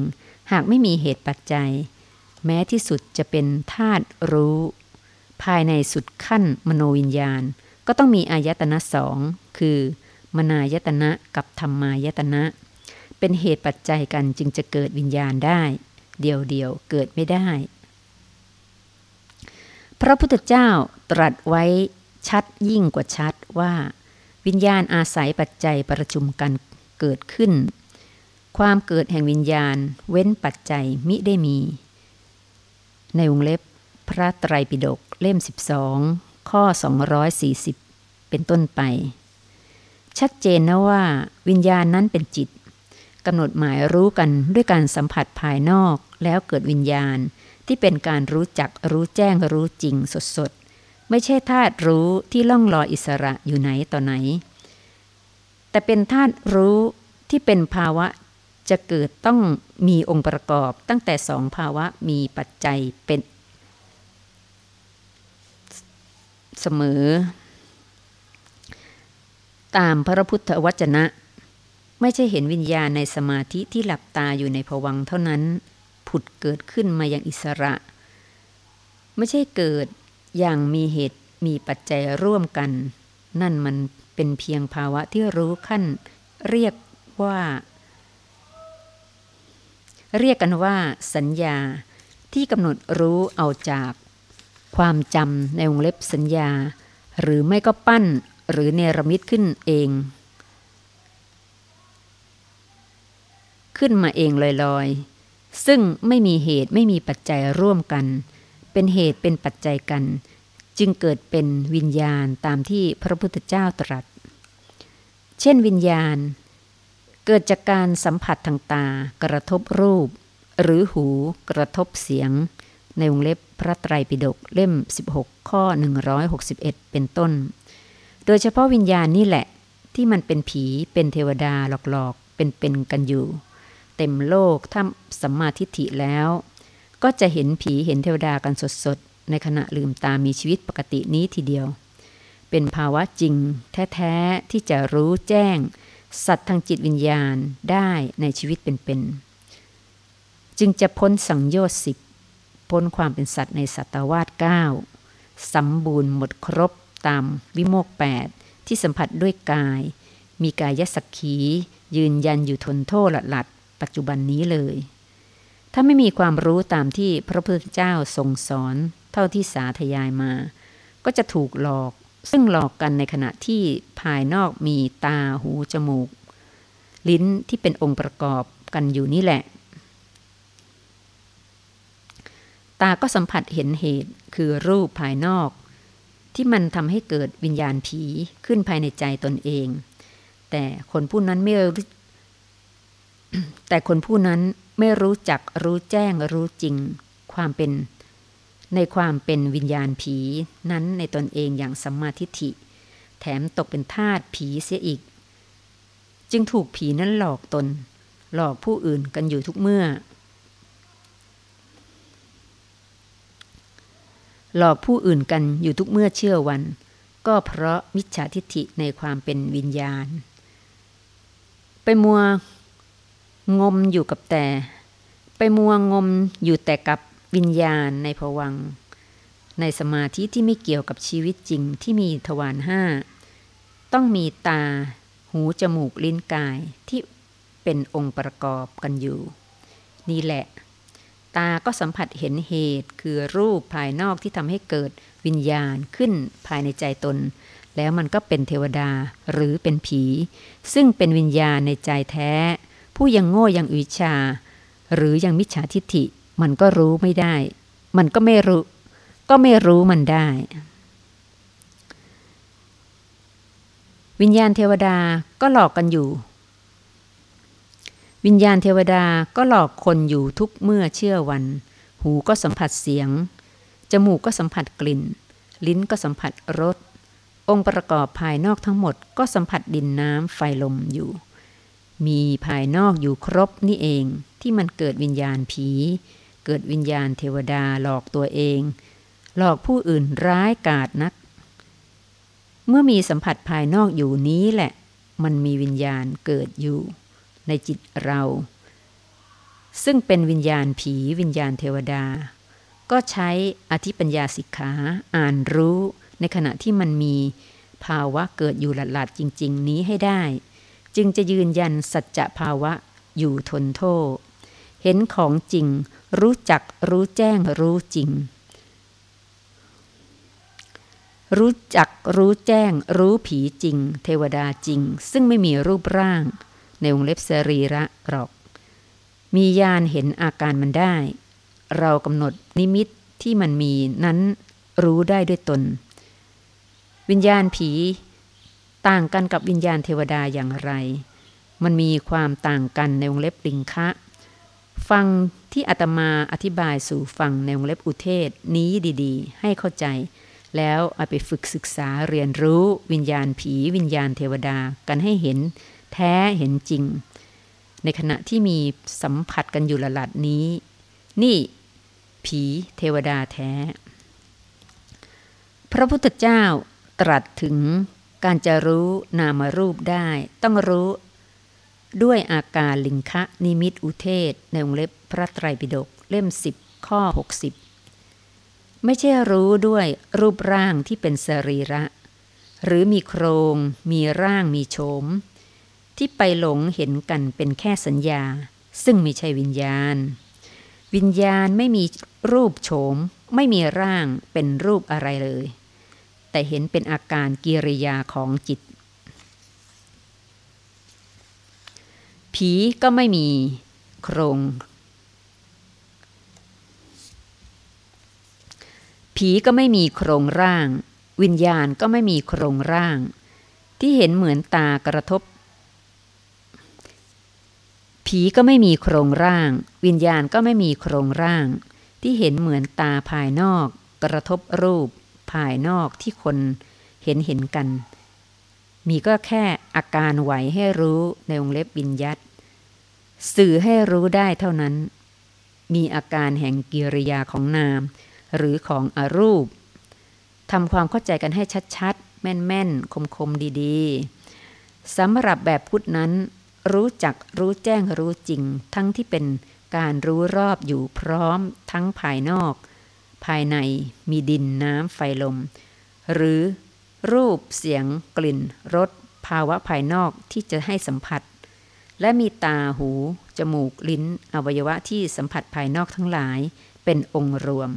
หากไม่มีเหตุปัจจัย แม้ที่สุดจะเป็นธาตุรู้ ภายในสุดขั้นมโนวิญญาณ ก็ต้องมีอายตนะสองคือ มนายตนะกับธรรมายตนะ เป็นเหตุปัจจัยกันจึงจะเกิดวิญญาณได้ เดียวเดียวเกิดไม่ได้ พระพุทธเจ้าตรัสไว้ชัดยิ่งกว่าชัดว่า วิญญาณอาศัยปัจจัยประชุมกันเกิดขึ้น ความเกิดแห่งวิญญาณเว้นปัจจัยมิได้มี ในวงเล็บพระไตรปิฎกเล่ม 12 ข้อ 240 เป็นต้นไป ชัดเจนนะว่า วิญญาณนั้นเป็นจิตกำหนดหมายรู้กันด้วยการสัมผัสภายนอกแล้วเกิดวิญญาณที่เป็นการรู้จักรู้แจ้งรู้จริงสดๆ ไม่ใช่ธาตุรู้ที่ล่องลอยอิสระอยู่ไหนต่อไหน แต่เป็นธาตุรู้ที่เป็นภาวะจะเกิดต้องมีองค์ประกอบตั้งแต่สองภาวะมีปัจจัยเป็น เสมอ ตามพระพุทธวจนะ ไม่ใช่เห็นวิญญาณในสมาธิที่หลับตาอยู่ในภวังเท่านั้น ผุดเกิดขึ้นมาอย่างอิสระ ไม่ใช่เกิดอย่างมีเหตุมีปัจจัยร่วมกัน นั่นมันเป็นเพียงภาวะที่รู้ขั้น เรียกว่า เรียกกันว่า สัญญาที่กำหนดรู้เอาจาก ความจำในวงเล็บสัญญา หรือไม่ก็ปั้นหรือเนรมิตขึ้นเอง ขึ้นมาเองลอยๆ ซึ่งไม่มีเหตุไม่มีปัจจัยร่วมกัน เป็นเหตุเป็นปัจจัยกัน จึงเกิดเป็นวิญญาณตามที่พระพุทธเจ้าตรัส เช่นวิญญาณ เกิดจากการสัมผัสทางตากระทบรูป หรือหูกระทบเสียง ในวงเล็บพระไตรปิฎกเล่ม 16 ข้อ 161 เป็นต้น โดยเฉพาะวิญญาณนี่แหละ ที่มันเป็นผีเป็นเทวดาหลอกๆ เป็นๆกันอยู่ เต็มโลกถ้าสัมมาทิฏฐิแล้ว ก็จะเห็นผีเห็นเทวดากันสดๆ ในขณะลืมตามีชีวิตปกตินี้ทีเดียว เป็นภาวะจริง แท้ๆ ที่จะรู้แจ้ง สัตว์ทางจิตวิญญาณได้ในชีวิตเป็นๆจึงจะพ้นสังโยชน์สิบ พ้นความเป็นสัตว์ในสัตวาสเก้าสมบูรณ์หมดครบตามวิโมกแปดที่สัมผัสด้วยกาย มีกายสักขี ยืนยันอยู่ทนโทษหลัดหลัดปัจจุบันนี้เลย ถ้าไม่มีความรู้ตามที่พระพุทธเจ้าทรงสอน เท่าที่สาธยายมา ก็จะถูกหลอก ซึ่งหลอกกันในขณะที่ภายนอกมีตาหูจมูก ลิ้นที่เป็นองค์ประกอบกันอยู่นี่แหละ ตาก็สัมผัสเห็นเหตุคือรูปภายนอก ที่มันทำให้เกิดวิญญาณผีขึ้นภายในใจตนเอง แต่คนผู้นั้นไม่แต่คนผู้นั้นไม่รู้จักรู้แจ้งรู้จริง ความเป็น ในความเป็นวิญญาณผีนั้นในตนเองอย่างสัมมาทิฏฐิ แถมตกเป็นทาสผีเสียอีก จึงถูกผีนั้นหลอกตน หลอกผู้อื่นกันอยู่ทุกเมื่อ หลอกผู้อื่นกันอยู่ทุกเมื่อเชื่อวัน ก็เพราะมิจฉาทิฏฐิในความเป็นวิญญาณ ไปมัวงมอยู่กับแต่ ไปมัวงมอยู่แต่กับวิญญาณในภวัง ในสมาธิที่ไม่เกี่ยวกับชีวิตจริงที่มีทวารห้าต้องมีตา หูจมูกลิ้นกายที่เป็นองค์ประกอบกันอยู่ นี่แหละ ตาก็สัมผัสเห็นเหตุคือรูปภายนอกที่ทำให้เกิดวิญญาณขึ้นภายในใจตน แล้วมันก็เป็นเทวดาหรือเป็นผี ซึ่งเป็นวิญญาณในใจแท้ ผู้ยังโง่ยังอิจฉาหรือยังมิจฉาทิฏฐิ มันก็รู้ไม่ได้ มันก็ไม่รู้ ก็ไม่รู้มันได้ วิญญาณเทวดาก็หลอกกันอยู่ วิญญาณเทวดาก็หลอกคนอยู่ทุกเมื่อเชื่อวัน หูก็สัมผัสเสียง จมูกก็สัมผัสกลิ่น ลิ้นก็สัมผัสรส องค์ประกอบภายนอกทั้งหมดก็สัมผัสดินน้ำไฟลมอยู่ มีภายนอกอยู่ครบนี่เองที่มันเกิดวิญญาณผี เกิดวิญญาณเทวดาหลอกตัวเอง หลอกผู้อื่นร้ายกาจนัก เมื่อมีสัมผัสภายนอกอยู่นี้แหละ มันมีวิญญาณเกิดอยู่ ในจิตเรา ซึ่งเป็นวิญญาณผีวิญญาณเทวดา ก็ใช้อธิปัญญาสิกขาอ่านรู้ในขณะที่มันมีภาวะเกิดอยู่หลัดๆจริง ๆ นี้ให้ได้ จึงจะยืนยันสัจจะภาวะอยู่ทนโทษ เห็นของจริง รู้จักรู้แจ้งรู้จริง รู้จักรู้แจ้ง รู้ผีจริง เทวดาจริง ซึ่งไม่มีรูปร่าง ในวงเล็บสรีระหรอก มีญาณเห็นอาการมันได้ เรากำหนดนิมิตที่มันมีนั้นรู้ได้ด้วยตน วิญญาณผีต่างกันกับวิญญาณเทวดาอย่างไร มันมีความต่างกันในวงเล็บลิงคะ ฟังที่อาตมาอธิบายสู่ฟังในวงเล็บอุเทศนี้ดีๆ ให้เข้าใจ แล้วเอาไปฝึกศึกษาเรียนรู้วิญญาณผีวิญญาณเทวดากันให้เห็น แท้เห็นจริง ในขณะที่มีสัมผัสกันอยู่ละลัดนี้ นี่ผีเทวดาแท้ พระพุทธเจ้าตรัสถึงการจะรู้นามรูปได้ ต้องรู้ด้วยอาการลิงคะนิมิตอุเทศ ในวงเล็บพระไตรปิฎกเล่มสิบข้อ 60 ไม่ใช่รู้ด้วยรูปร่างที่เป็นสรีระ หรือมีโครง มีร่างมีโฉม ที่ไปหลงเห็นกันเป็นแค่สัญญา ซึ่งไม่ใช่วิญญาณ วิญญาณไม่มีรูปโฉม ไม่มีร่างเป็นรูปอะไรเลย แต่เห็นเป็นอาการกิริยาของจิต ผีก็ไม่มีโครงผีก็ไม่มีโครงร่าง วิญญาณก็ไม่มีโครงร่าง ที่เห็นเหมือนตากระทบ ผีก็ไม่มีโครงร่าง วิญญาณก็ไม่มีโครงร่าง ที่เห็นเหมือนตาภายนอก กระทบรูป ภายนอกที่คนเห็นเห็นกัน มีก็แค่อาการไหวให้รู้ในวงเล็บบินยัดสื่อให้รู้ได้เท่านั้น มีอาการแห่งกิริยาของนาม หรือของอรูปทำความเข้าใจกันให้ชัดๆ แม่นๆ คมๆ ดีๆสำหรับแบบพุทธนั้น รู้จักรู้แจ้งรู้จริง ทั้งที่เป็นการรู้รอบอยู่พร้อมทั้งภายนอก ภายในมีดินน้ำไฟลม หรือรูปเสียงกลิ่นรสภาวะภายนอกที่จะให้สัมผัส และมีตาหู จมูกลิ้น อวัยวะที่สัมผัสภายนอกทั้งหลายเป็นองค์รวม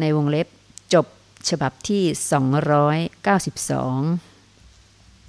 ในวงเล็บจบฉบับที่ 292